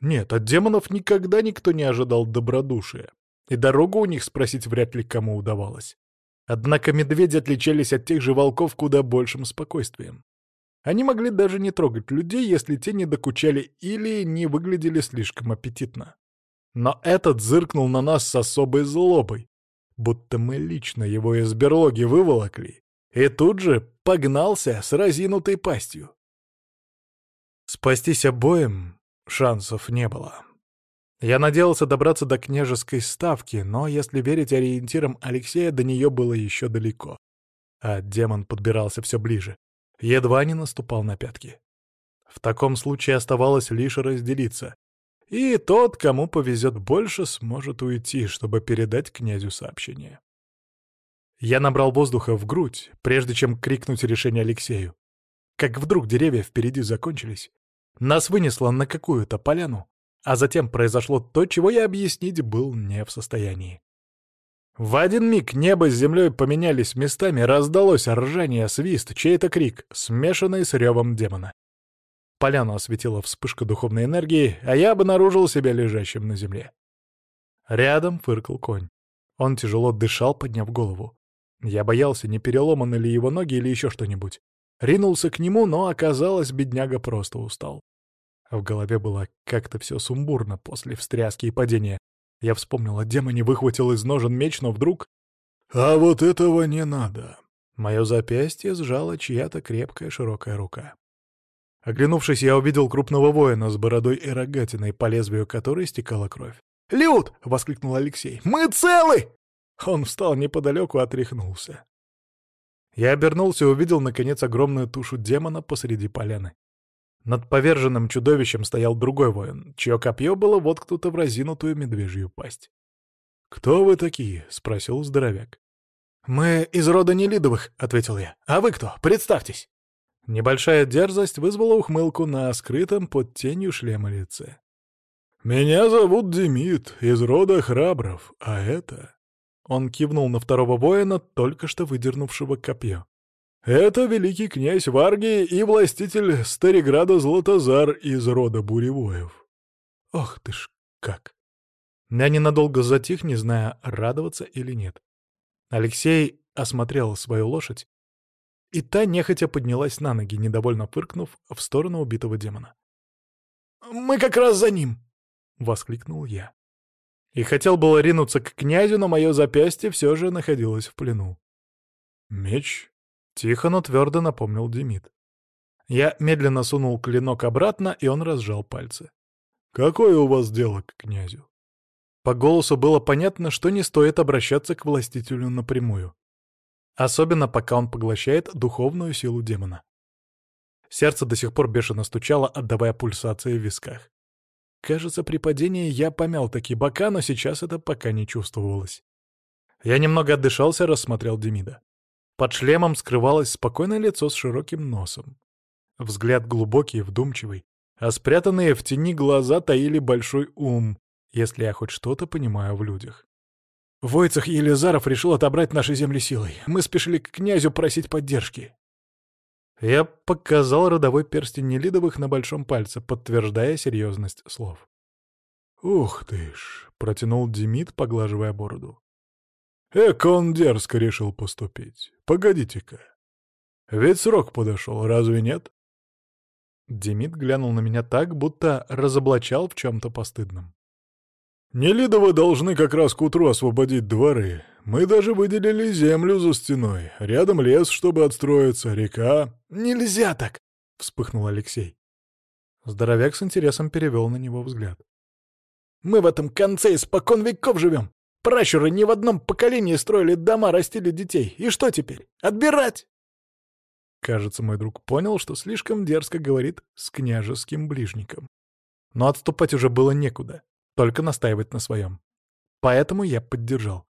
Нет, от демонов никогда никто не ожидал добродушия, и дорогу у них спросить вряд ли кому удавалось. Однако медведи отличались от тех же волков куда большим спокойствием. Они могли даже не трогать людей, если те не докучали или не выглядели слишком аппетитно. Но этот зыркнул на нас с особой злобой, будто мы лично его из берлоги выволокли, и тут же погнался с разинутой пастью. Спастись обоим шансов не было. Я надеялся добраться до княжеской ставки, но, если верить ориентирам Алексея, до нее было еще далеко. А демон подбирался все ближе. Едва не наступал на пятки. В таком случае оставалось лишь разделиться и тот, кому повезет больше, сможет уйти, чтобы передать князю сообщение. Я набрал воздуха в грудь, прежде чем крикнуть решение Алексею. Как вдруг деревья впереди закончились. Нас вынесло на какую-то поляну, а затем произошло то, чего я объяснить был не в состоянии. В один миг небо с землей поменялись местами, раздалось ржание, свист, чей-то крик, смешанный с ревом демона. Поляну осветила вспышка духовной энергии, а я обнаружил себя лежащим на земле. Рядом фыркал конь. Он тяжело дышал, подняв голову. Я боялся, не переломаны ли его ноги или еще что-нибудь. Ринулся к нему, но оказалось, бедняга просто устал. В голове было как-то все сумбурно после встряски и падения. Я вспомнил о демоне, выхватил из ножен меч, но вдруг... «А вот этого не надо!» Мое запястье сжала чья-то крепкая широкая рука. Оглянувшись, я увидел крупного воина с бородой и рогатиной, по лезвию которой стекала кровь. «Люд!» — воскликнул Алексей. «Мы целы!» Он встал неподалеку, отряхнулся. Я обернулся и увидел, наконец, огромную тушу демона посреди поляны. Над поверженным чудовищем стоял другой воин, чье копье было воткнуто в разинутую медвежью пасть. «Кто вы такие?» — спросил здоровяк. «Мы из рода Нелидовых», — ответил я. «А вы кто? Представьтесь!» Небольшая дерзость вызвала ухмылку на скрытом под тенью шлема лице. «Меня зовут Демид, из рода храбров, а это...» Он кивнул на второго воина, только что выдернувшего копье. «Это великий князь Варги и властитель Стариграда Златозар из рода Буревоев». «Ох ты ж как!» Я ненадолго затих, не зная, радоваться или нет. Алексей осмотрел свою лошадь и та нехотя поднялась на ноги, недовольно фыркнув в сторону убитого демона. «Мы как раз за ним!» — воскликнул я. И хотел было ринуться к князю, но мое запястье все же находилось в плену. «Меч?» — тихо, но твердо напомнил Демид. Я медленно сунул клинок обратно, и он разжал пальцы. «Какое у вас дело к князю?» По голосу было понятно, что не стоит обращаться к властителю напрямую. Особенно, пока он поглощает духовную силу демона. Сердце до сих пор бешено стучало, отдавая пульсации в висках. Кажется, при падении я помял такие бока, но сейчас это пока не чувствовалось. Я немного отдышался, рассмотрел Демида. Под шлемом скрывалось спокойное лицо с широким носом. Взгляд глубокий, вдумчивый, а спрятанные в тени глаза таили большой ум, если я хоть что-то понимаю в людях. Войцах Елизаров решил отобрать наши земли силой. Мы спешили к князю просить поддержки. Я показал родовой перстень Нелидовых на большом пальце, подтверждая серьезность слов. «Ух ты ж!» — протянул Демид, поглаживая бороду. «Эк, он дерзко решил поступить. Погодите-ка. Ведь срок подошел, разве нет?» Демид глянул на меня так, будто разоблачал в чем-то постыдном. «Нелидовы должны как раз к утру освободить дворы. Мы даже выделили землю за стеной. Рядом лес, чтобы отстроиться, река. Нельзя так!» — вспыхнул Алексей. Здоровяк с интересом перевел на него взгляд. Мы в этом конце испокон веков живем. Пращуры не в одном поколении строили дома, растили детей. И что теперь? Отбирать!» Кажется, мой друг понял, что слишком дерзко говорит с княжеским ближником. Но отступать уже было некуда, только настаивать на своем. Поэтому я поддержал.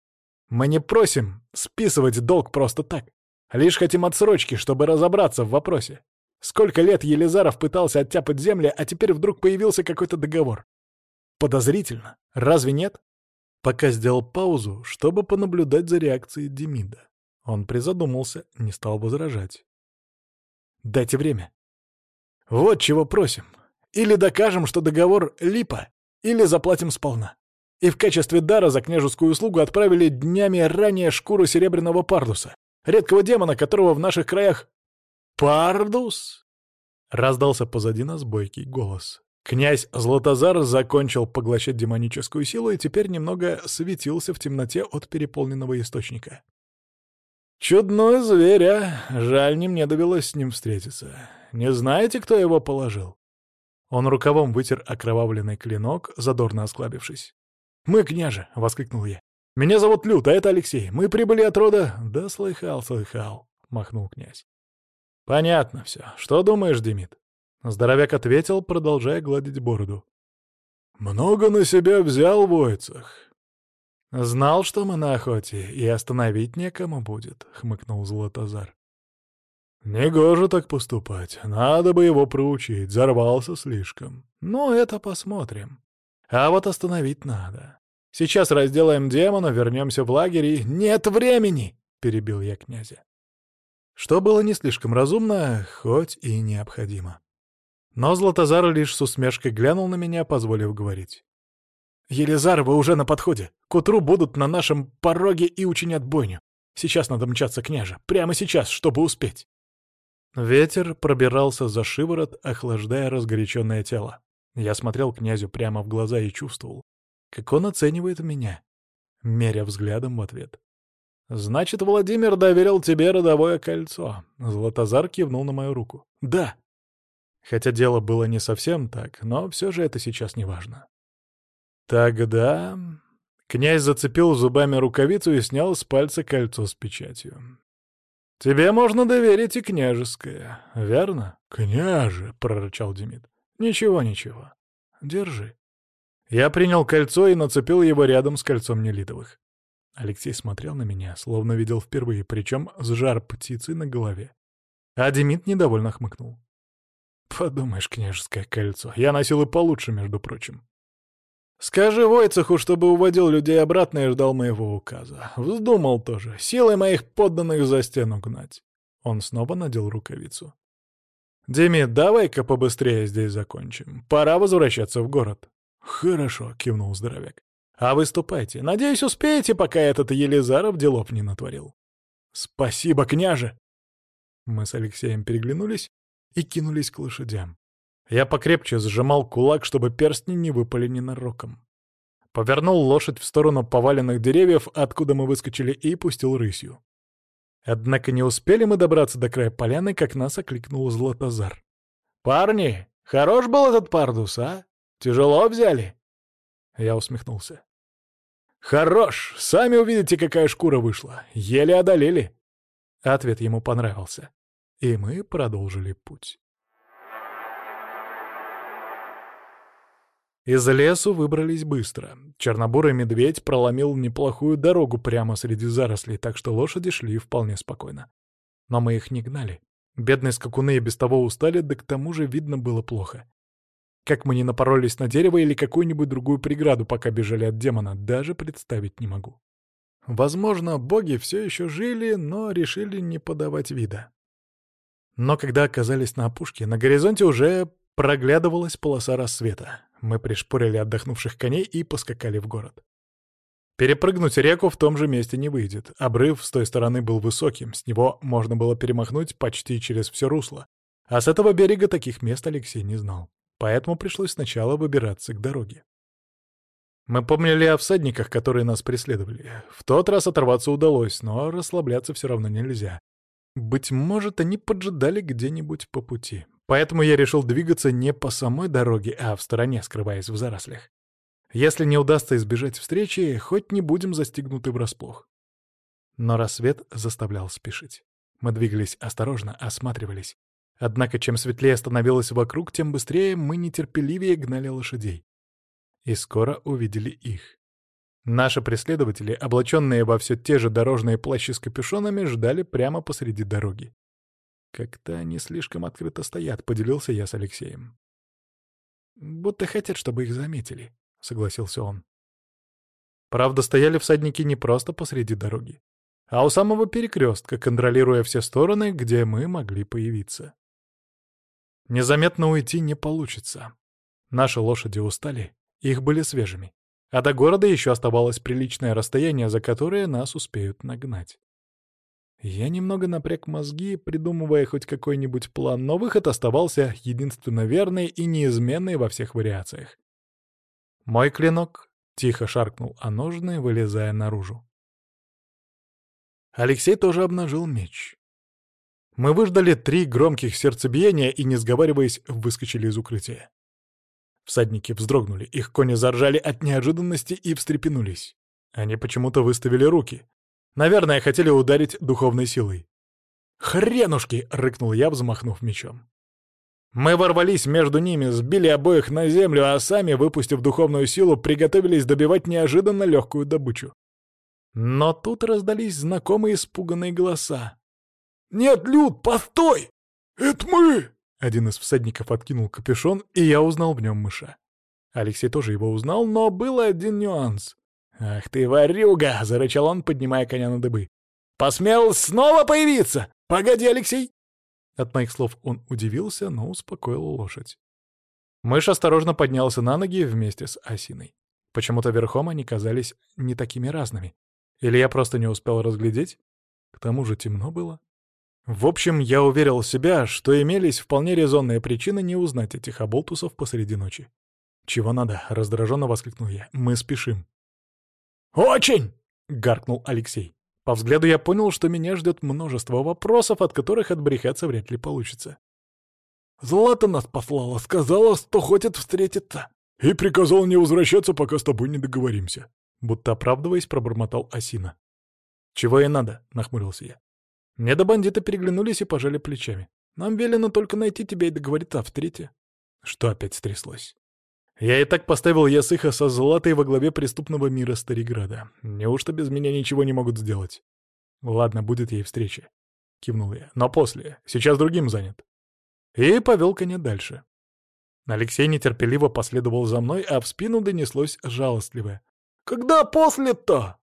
Мы не просим списывать долг просто так. Лишь хотим отсрочки, чтобы разобраться в вопросе. Сколько лет Елизаров пытался оттяпать земли, а теперь вдруг появился какой-то договор. Подозрительно. Разве нет? Пока сделал паузу, чтобы понаблюдать за реакцией Демида. Он призадумался, не стал возражать. Дайте время. Вот чего просим. Или докажем, что договор — липа, или заплатим сполна. И в качестве дара за княжескую услугу отправили днями ранее шкуру серебряного пардуса, редкого демона, которого в наших краях... «Пардус!» — раздался позади нас бойкий голос. Князь Златозар закончил поглощать демоническую силу и теперь немного светился в темноте от переполненного источника. «Чудной зверь, а! Жаль, не мне довелось с ним встретиться. Не знаете, кто его положил?» Он рукавом вытер окровавленный клинок, задорно осклабившись. «Мы, княже!» — воскликнул я. «Меня зовут Лют, а это Алексей. Мы прибыли от рода...» «Да слыхал, слыхал», — махнул князь. «Понятно все. Что думаешь, Демид?» Здоровяк ответил, продолжая гладить бороду. «Много на себя взял в войцах». «Знал, что мы на охоте, и остановить некому будет», — хмыкнул Златозар. «Негоже так поступать. Надо бы его проучить. Зарвался слишком. Ну, это посмотрим. А вот остановить надо. Сейчас разделаем демона, вернемся в лагерь и... Нет времени!» — перебил я князя. Что было не слишком разумно, хоть и необходимо. Но Златозар лишь с усмешкой глянул на меня, позволив говорить. «Елизар, вы уже на подходе. К утру будут на нашем пороге и учинят бойню. Сейчас надо мчаться, княже. Прямо сейчас, чтобы успеть». Ветер пробирался за шиворот, охлаждая разгоряченное тело. Я смотрел князю прямо в глаза и чувствовал, как он оценивает меня, меря взглядом в ответ. «Значит, Владимир доверил тебе родовое кольцо». Златозар кивнул на мою руку. «Да», Хотя дело было не совсем так, но все же это сейчас не важно. Тогда... Князь зацепил зубами рукавицу и снял с пальца кольцо с печатью. «Тебе можно доверить и княжеское, верно?» «Княже!» — прорычал Демид. «Ничего, ничего. Держи». Я принял кольцо и нацепил его рядом с кольцом Нелидовых. Алексей смотрел на меня, словно видел впервые, причем с жар птицы на голове. А Демид недовольно хмыкнул. Подумаешь, княжеское кольцо. Я носил и получше, между прочим. Скажи Войцеху, чтобы уводил людей обратно и ждал моего указа. Вздумал тоже. Силой моих подданных за стену гнать. Он снова надел рукавицу. «Демид, давай-ка побыстрее здесь закончим. Пора возвращаться в город». «Хорошо», — кивнул здоровяк. «А выступайте. Надеюсь, успеете, пока этот Елизаров делов не натворил». «Спасибо, княже!» Мы с Алексеем переглянулись и кинулись к лошадям. Я покрепче сжимал кулак, чтобы перстни не выпали ненароком. Повернул лошадь в сторону поваленных деревьев, откуда мы выскочили, и пустил рысью. Однако не успели мы добраться до края поляны, как нас окликнул Златозар. «Парни, хорош был этот пардус, а? Тяжело взяли?» Я усмехнулся. «Хорош! Сами увидите, какая шкура вышла. Еле одолели!» Ответ ему понравился. И мы продолжили путь. Из лесу выбрались быстро. Чернобурый медведь проломил неплохую дорогу прямо среди зарослей, так что лошади шли вполне спокойно. Но мы их не гнали. Бедные скакуны и без того устали, да к тому же видно было плохо. Как мы не напоролись на дерево или какую-нибудь другую преграду, пока бежали от демона, даже представить не могу. Возможно, боги все еще жили, но решили не подавать вида. Но когда оказались на опушке, на горизонте уже проглядывалась полоса рассвета. Мы пришпорили отдохнувших коней и поскакали в город. Перепрыгнуть реку в том же месте не выйдет. Обрыв с той стороны был высоким, с него можно было перемахнуть почти через все русло. А с этого берега таких мест Алексей не знал. Поэтому пришлось сначала выбираться к дороге. Мы помнили о всадниках, которые нас преследовали. В тот раз оторваться удалось, но расслабляться все равно нельзя. Быть может, они поджидали где-нибудь по пути. Поэтому я решил двигаться не по самой дороге, а в стороне, скрываясь в зарослях. Если не удастся избежать встречи, хоть не будем застигнуты врасплох. Но рассвет заставлял спешить. Мы двигались осторожно, осматривались. Однако чем светлее становилось вокруг, тем быстрее мы нетерпеливее гнали лошадей и скоро увидели их. Наши преследователи, облаченные во все те же дорожные плащи с капюшонами, ждали прямо посреди дороги. «Как-то они слишком открыто стоят», — поделился я с Алексеем. «Будто хотят, чтобы их заметили», — согласился он. Правда, стояли всадники не просто посреди дороги, а у самого перекрестка, контролируя все стороны, где мы могли появиться. Незаметно уйти не получится. Наши лошади устали, их были свежими. А до города еще оставалось приличное расстояние, за которое нас успеют нагнать. Я немного напряг мозги, придумывая хоть какой-нибудь план, но выход оставался единственно верный и неизменный во всех вариациях. Мой клинок тихо шаркнул о ножны, вылезая наружу. Алексей тоже обнажил меч. Мы выждали три громких сердцебиения и, не сговариваясь, выскочили из укрытия. Всадники вздрогнули, их кони заржали от неожиданности и встрепенулись. Они почему-то выставили руки. Наверное, хотели ударить духовной силой. «Хренушки!» — рыкнул я, взмахнув мечом. Мы ворвались между ними, сбили обоих на землю, а сами, выпустив духовную силу, приготовились добивать неожиданно легкую добычу. Но тут раздались знакомые испуганные голоса. «Нет, Люд, постой! Это мы!» Один из всадников откинул капюшон, и я узнал в нем мыша. Алексей тоже его узнал, но был один нюанс. «Ах ты, ворюга!» — зарычал он, поднимая коня на дыбы. «Посмел снова появиться! Погоди, Алексей!» От моих слов он удивился, но успокоил лошадь. Мышь осторожно поднялся на ноги вместе с осиной. Почему-то верхом они казались не такими разными. Или я просто не успел разглядеть? К тому же темно было. В общем, я уверил себя, что имелись вполне резонные причины не узнать этих оболтусов посреди ночи. «Чего надо?» — раздраженно воскликнул я. «Мы спешим». «Очень!» — гаркнул Алексей. По взгляду я понял, что меня ждет множество вопросов, от которых отбрехаться вряд ли получится. «Злата нас послала, сказала, что хочет встретиться, и приказал не возвращаться, пока с тобой не договоримся», будто оправдываясь, пробормотал Осина. «Чего и надо?» — нахмурился я. Мне до бандита переглянулись и пожали плечами. Нам велено только найти тебя и договориться о встрече. Что опять стряслось? Я и так поставил Ясыха со Златой во главе преступного мира Стариграда. Неужто без меня ничего не могут сделать? Ладно, будет ей встреча. Кивнул я. Но после. Сейчас другим занят. И повел коня дальше. Алексей нетерпеливо последовал за мной, а в спину донеслось жалостливое. «Когда после-то?»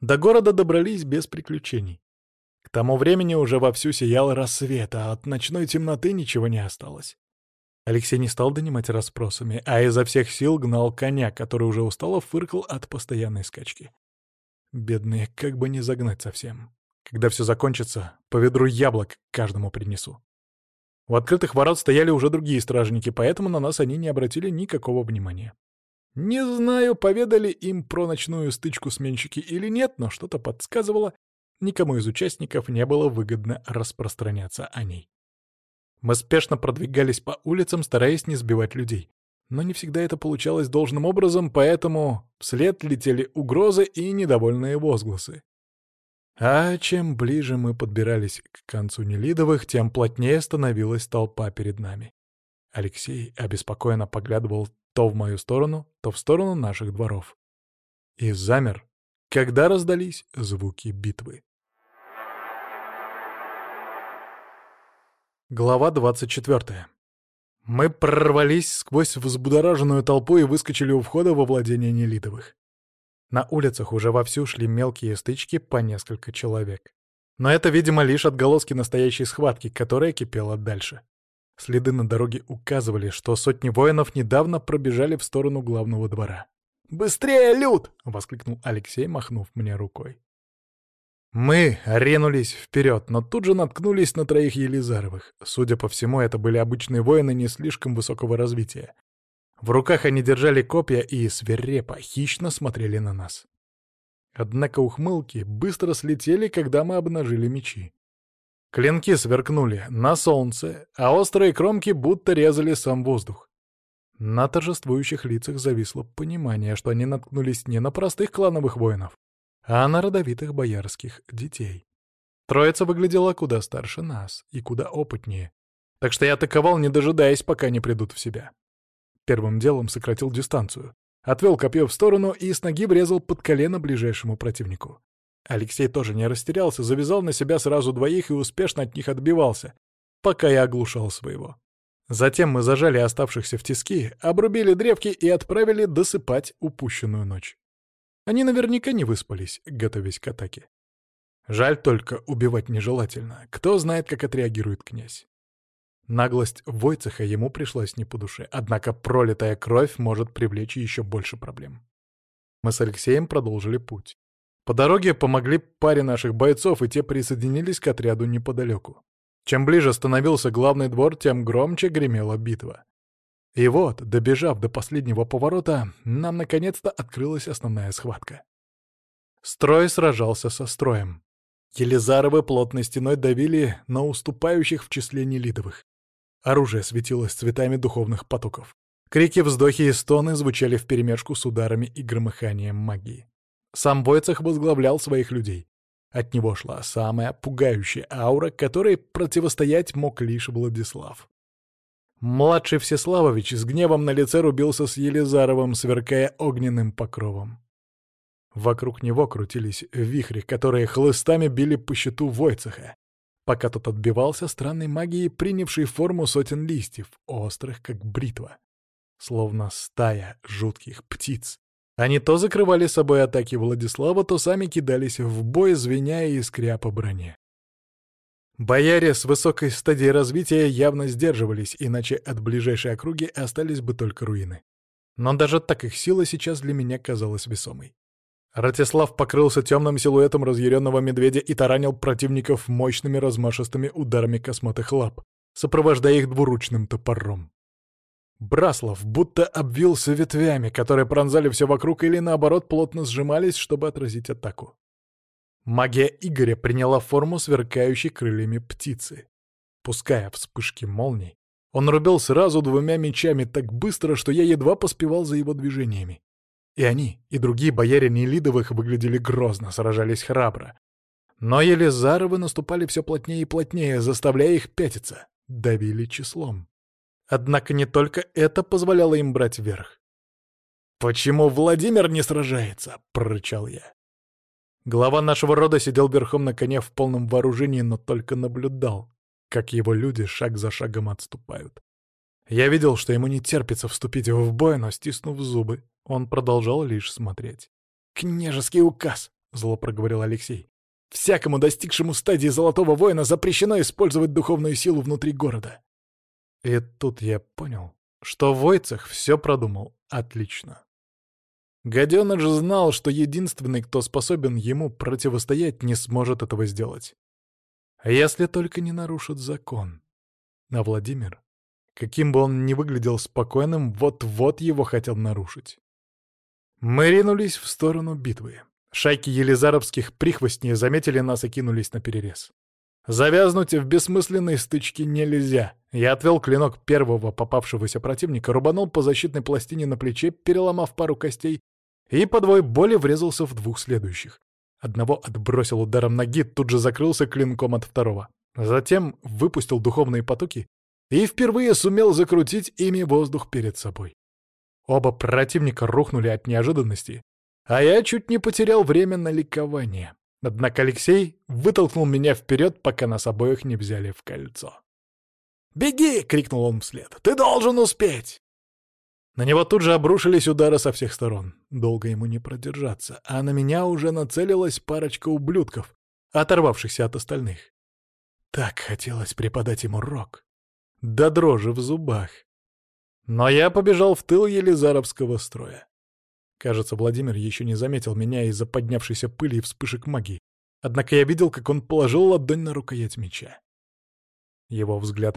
До города добрались без приключений. Тому времени уже вовсю сиял рассвет, а от ночной темноты ничего не осталось. Алексей не стал донимать расспросами, а изо всех сил гнал коня, который уже устало фыркал от постоянной скачки. Бедные, как бы не загнать совсем. Когда все закончится, по ведру яблок каждому принесу. У открытых ворот стояли уже другие стражники, поэтому на нас они не обратили никакого внимания. Не знаю, поведали им про ночную стычку сменщики или нет, но что-то подсказывало, никому из участников не было выгодно распространяться о ней. Мы спешно продвигались по улицам, стараясь не сбивать людей. Но не всегда это получалось должным образом, поэтому вслед летели угрозы и недовольные возгласы. А чем ближе мы подбирались к концу Нелидовых, тем плотнее становилась толпа перед нами. Алексей обеспокоенно поглядывал то в мою сторону, то в сторону наших дворов. И замер, когда раздались звуки битвы. Глава 24. Мы прорвались сквозь взбудораженную толпу и выскочили у входа во владение Нелитовых. На улицах уже вовсю шли мелкие стычки по несколько человек. Но это, видимо, лишь отголоски настоящей схватки, которая кипела дальше. Следы на дороге указывали, что сотни воинов недавно пробежали в сторону главного двора. «Быстрее, Люд!» — воскликнул Алексей, махнув мне рукой. Мы ринулись вперед, но тут же наткнулись на троих Елизаровых. Судя по всему, это были обычные воины не слишком высокого развития. В руках они держали копья и свирепо, хищно смотрели на нас. Однако ухмылки быстро слетели, когда мы обнажили мечи. Клинки сверкнули на солнце, а острые кромки будто резали сам воздух. На торжествующих лицах зависло понимание, что они наткнулись не на простых клановых воинов, а на родовитых боярских детей. Троица выглядела куда старше нас и куда опытнее, так что я атаковал, не дожидаясь, пока не придут в себя. Первым делом сократил дистанцию, отвел копье в сторону и с ноги врезал под колено ближайшему противнику. Алексей тоже не растерялся, завязал на себя сразу двоих и успешно от них отбивался, пока я оглушал своего. Затем мы зажали оставшихся в тиски, обрубили древки и отправили досыпать упущенную ночь. Они наверняка не выспались, готовясь к атаке. Жаль только, убивать нежелательно. Кто знает, как отреагирует князь. Наглость Войцеха ему пришлась не по душе, однако пролитая кровь может привлечь еще больше проблем. Мы с Алексеем продолжили путь. По дороге помогли паре наших бойцов, и те присоединились к отряду неподалеку. Чем ближе становился главный двор, тем громче гремела битва. И вот, добежав до последнего поворота, нам наконец-то открылась основная схватка. Строй сражался со строем. Елизаровы плотной стеной давили на уступающих в числе нелидовых. Оружие светилось цветами духовных потоков. Крики, вздохи и стоны звучали вперемешку с ударами и громыханием магии. Сам Войцах возглавлял своих людей. От него шла самая пугающая аура, которой противостоять мог лишь Владислав. Младший Всеславович с гневом на лице рубился с Елизаровым, сверкая огненным покровом. Вокруг него крутились вихри, которые хлыстами били по щиту Войцеха, пока тот отбивался странной магией, принявшей форму сотен листьев, острых, как бритва. Словно стая жутких птиц. Они то закрывали собой атаки Владислава, то сами кидались в бой, звеня и искря по броне. Бояре с высокой стадией развития явно сдерживались, иначе от ближайшей округи остались бы только руины. Но даже так их сила сейчас для меня казалась весомой. Ратислав покрылся темным силуэтом разъяренного медведя и таранил противников мощными размашистыми ударами косматых лап, сопровождая их двуручным топором. Браслов будто обвился ветвями, которые пронзали все вокруг или, наоборот, плотно сжимались, чтобы отразить атаку. Магия Игоря приняла форму сверкающей крыльями птицы. Пуская вспышки молний, он рубил сразу двумя мечами так быстро, что я едва поспевал за его движениями. И они, и другие бояре Нелидовых выглядели грозно, сражались храбро. Но Елизаровы наступали все плотнее и плотнее, заставляя их пятиться, давили числом. Однако не только это позволяло им брать верх. «Почему Владимир не сражается?» — прорычал я. Глава нашего рода сидел верхом на коне в полном вооружении, но только наблюдал, как его люди шаг за шагом отступают. Я видел, что ему не терпится вступить в бой, но, стиснув зубы, он продолжал лишь смотреть. «Княжеский указ!» — зло проговорил Алексей. «Всякому достигшему стадии Золотого Воина запрещено использовать духовную силу внутри города». И тут я понял, что Войцех все продумал отлично. Гаденыш знал, что единственный, кто способен ему противостоять, не сможет этого сделать. Если только не нарушит закон. А Владимир, каким бы он ни выглядел спокойным, вот-вот его хотел нарушить. Мы ринулись в сторону битвы. Шайки елизаровских прихвостней заметили нас и кинулись на перерез. Завязнуть в бессмысленной стычке нельзя. Я отвел клинок первого попавшегося противника, рубанул по защитной пластине на плече, переломав пару костей, и подвой боли врезался в двух следующих. Одного отбросил ударом ноги, тут же закрылся клинком от второго. Затем выпустил духовные потоки и впервые сумел закрутить ими воздух перед собой. Оба противника рухнули от неожиданности, а я чуть не потерял время на ликование. Однако Алексей вытолкнул меня вперед, пока нас обоих не взяли в кольцо. «Беги!» — крикнул он вслед. «Ты должен успеть!» На него тут же обрушились удары со всех сторон. Долго ему не продержаться, а на меня уже нацелилась парочка ублюдков, оторвавшихся от остальных. Так хотелось преподать ему рог. До дрожи в зубах. Но я побежал в тыл Елизаровского строя. Кажется, Владимир еще не заметил меня из-за поднявшейся пыли и вспышек магии. Однако я видел, как он положил ладонь на рукоять меча. Его взгляд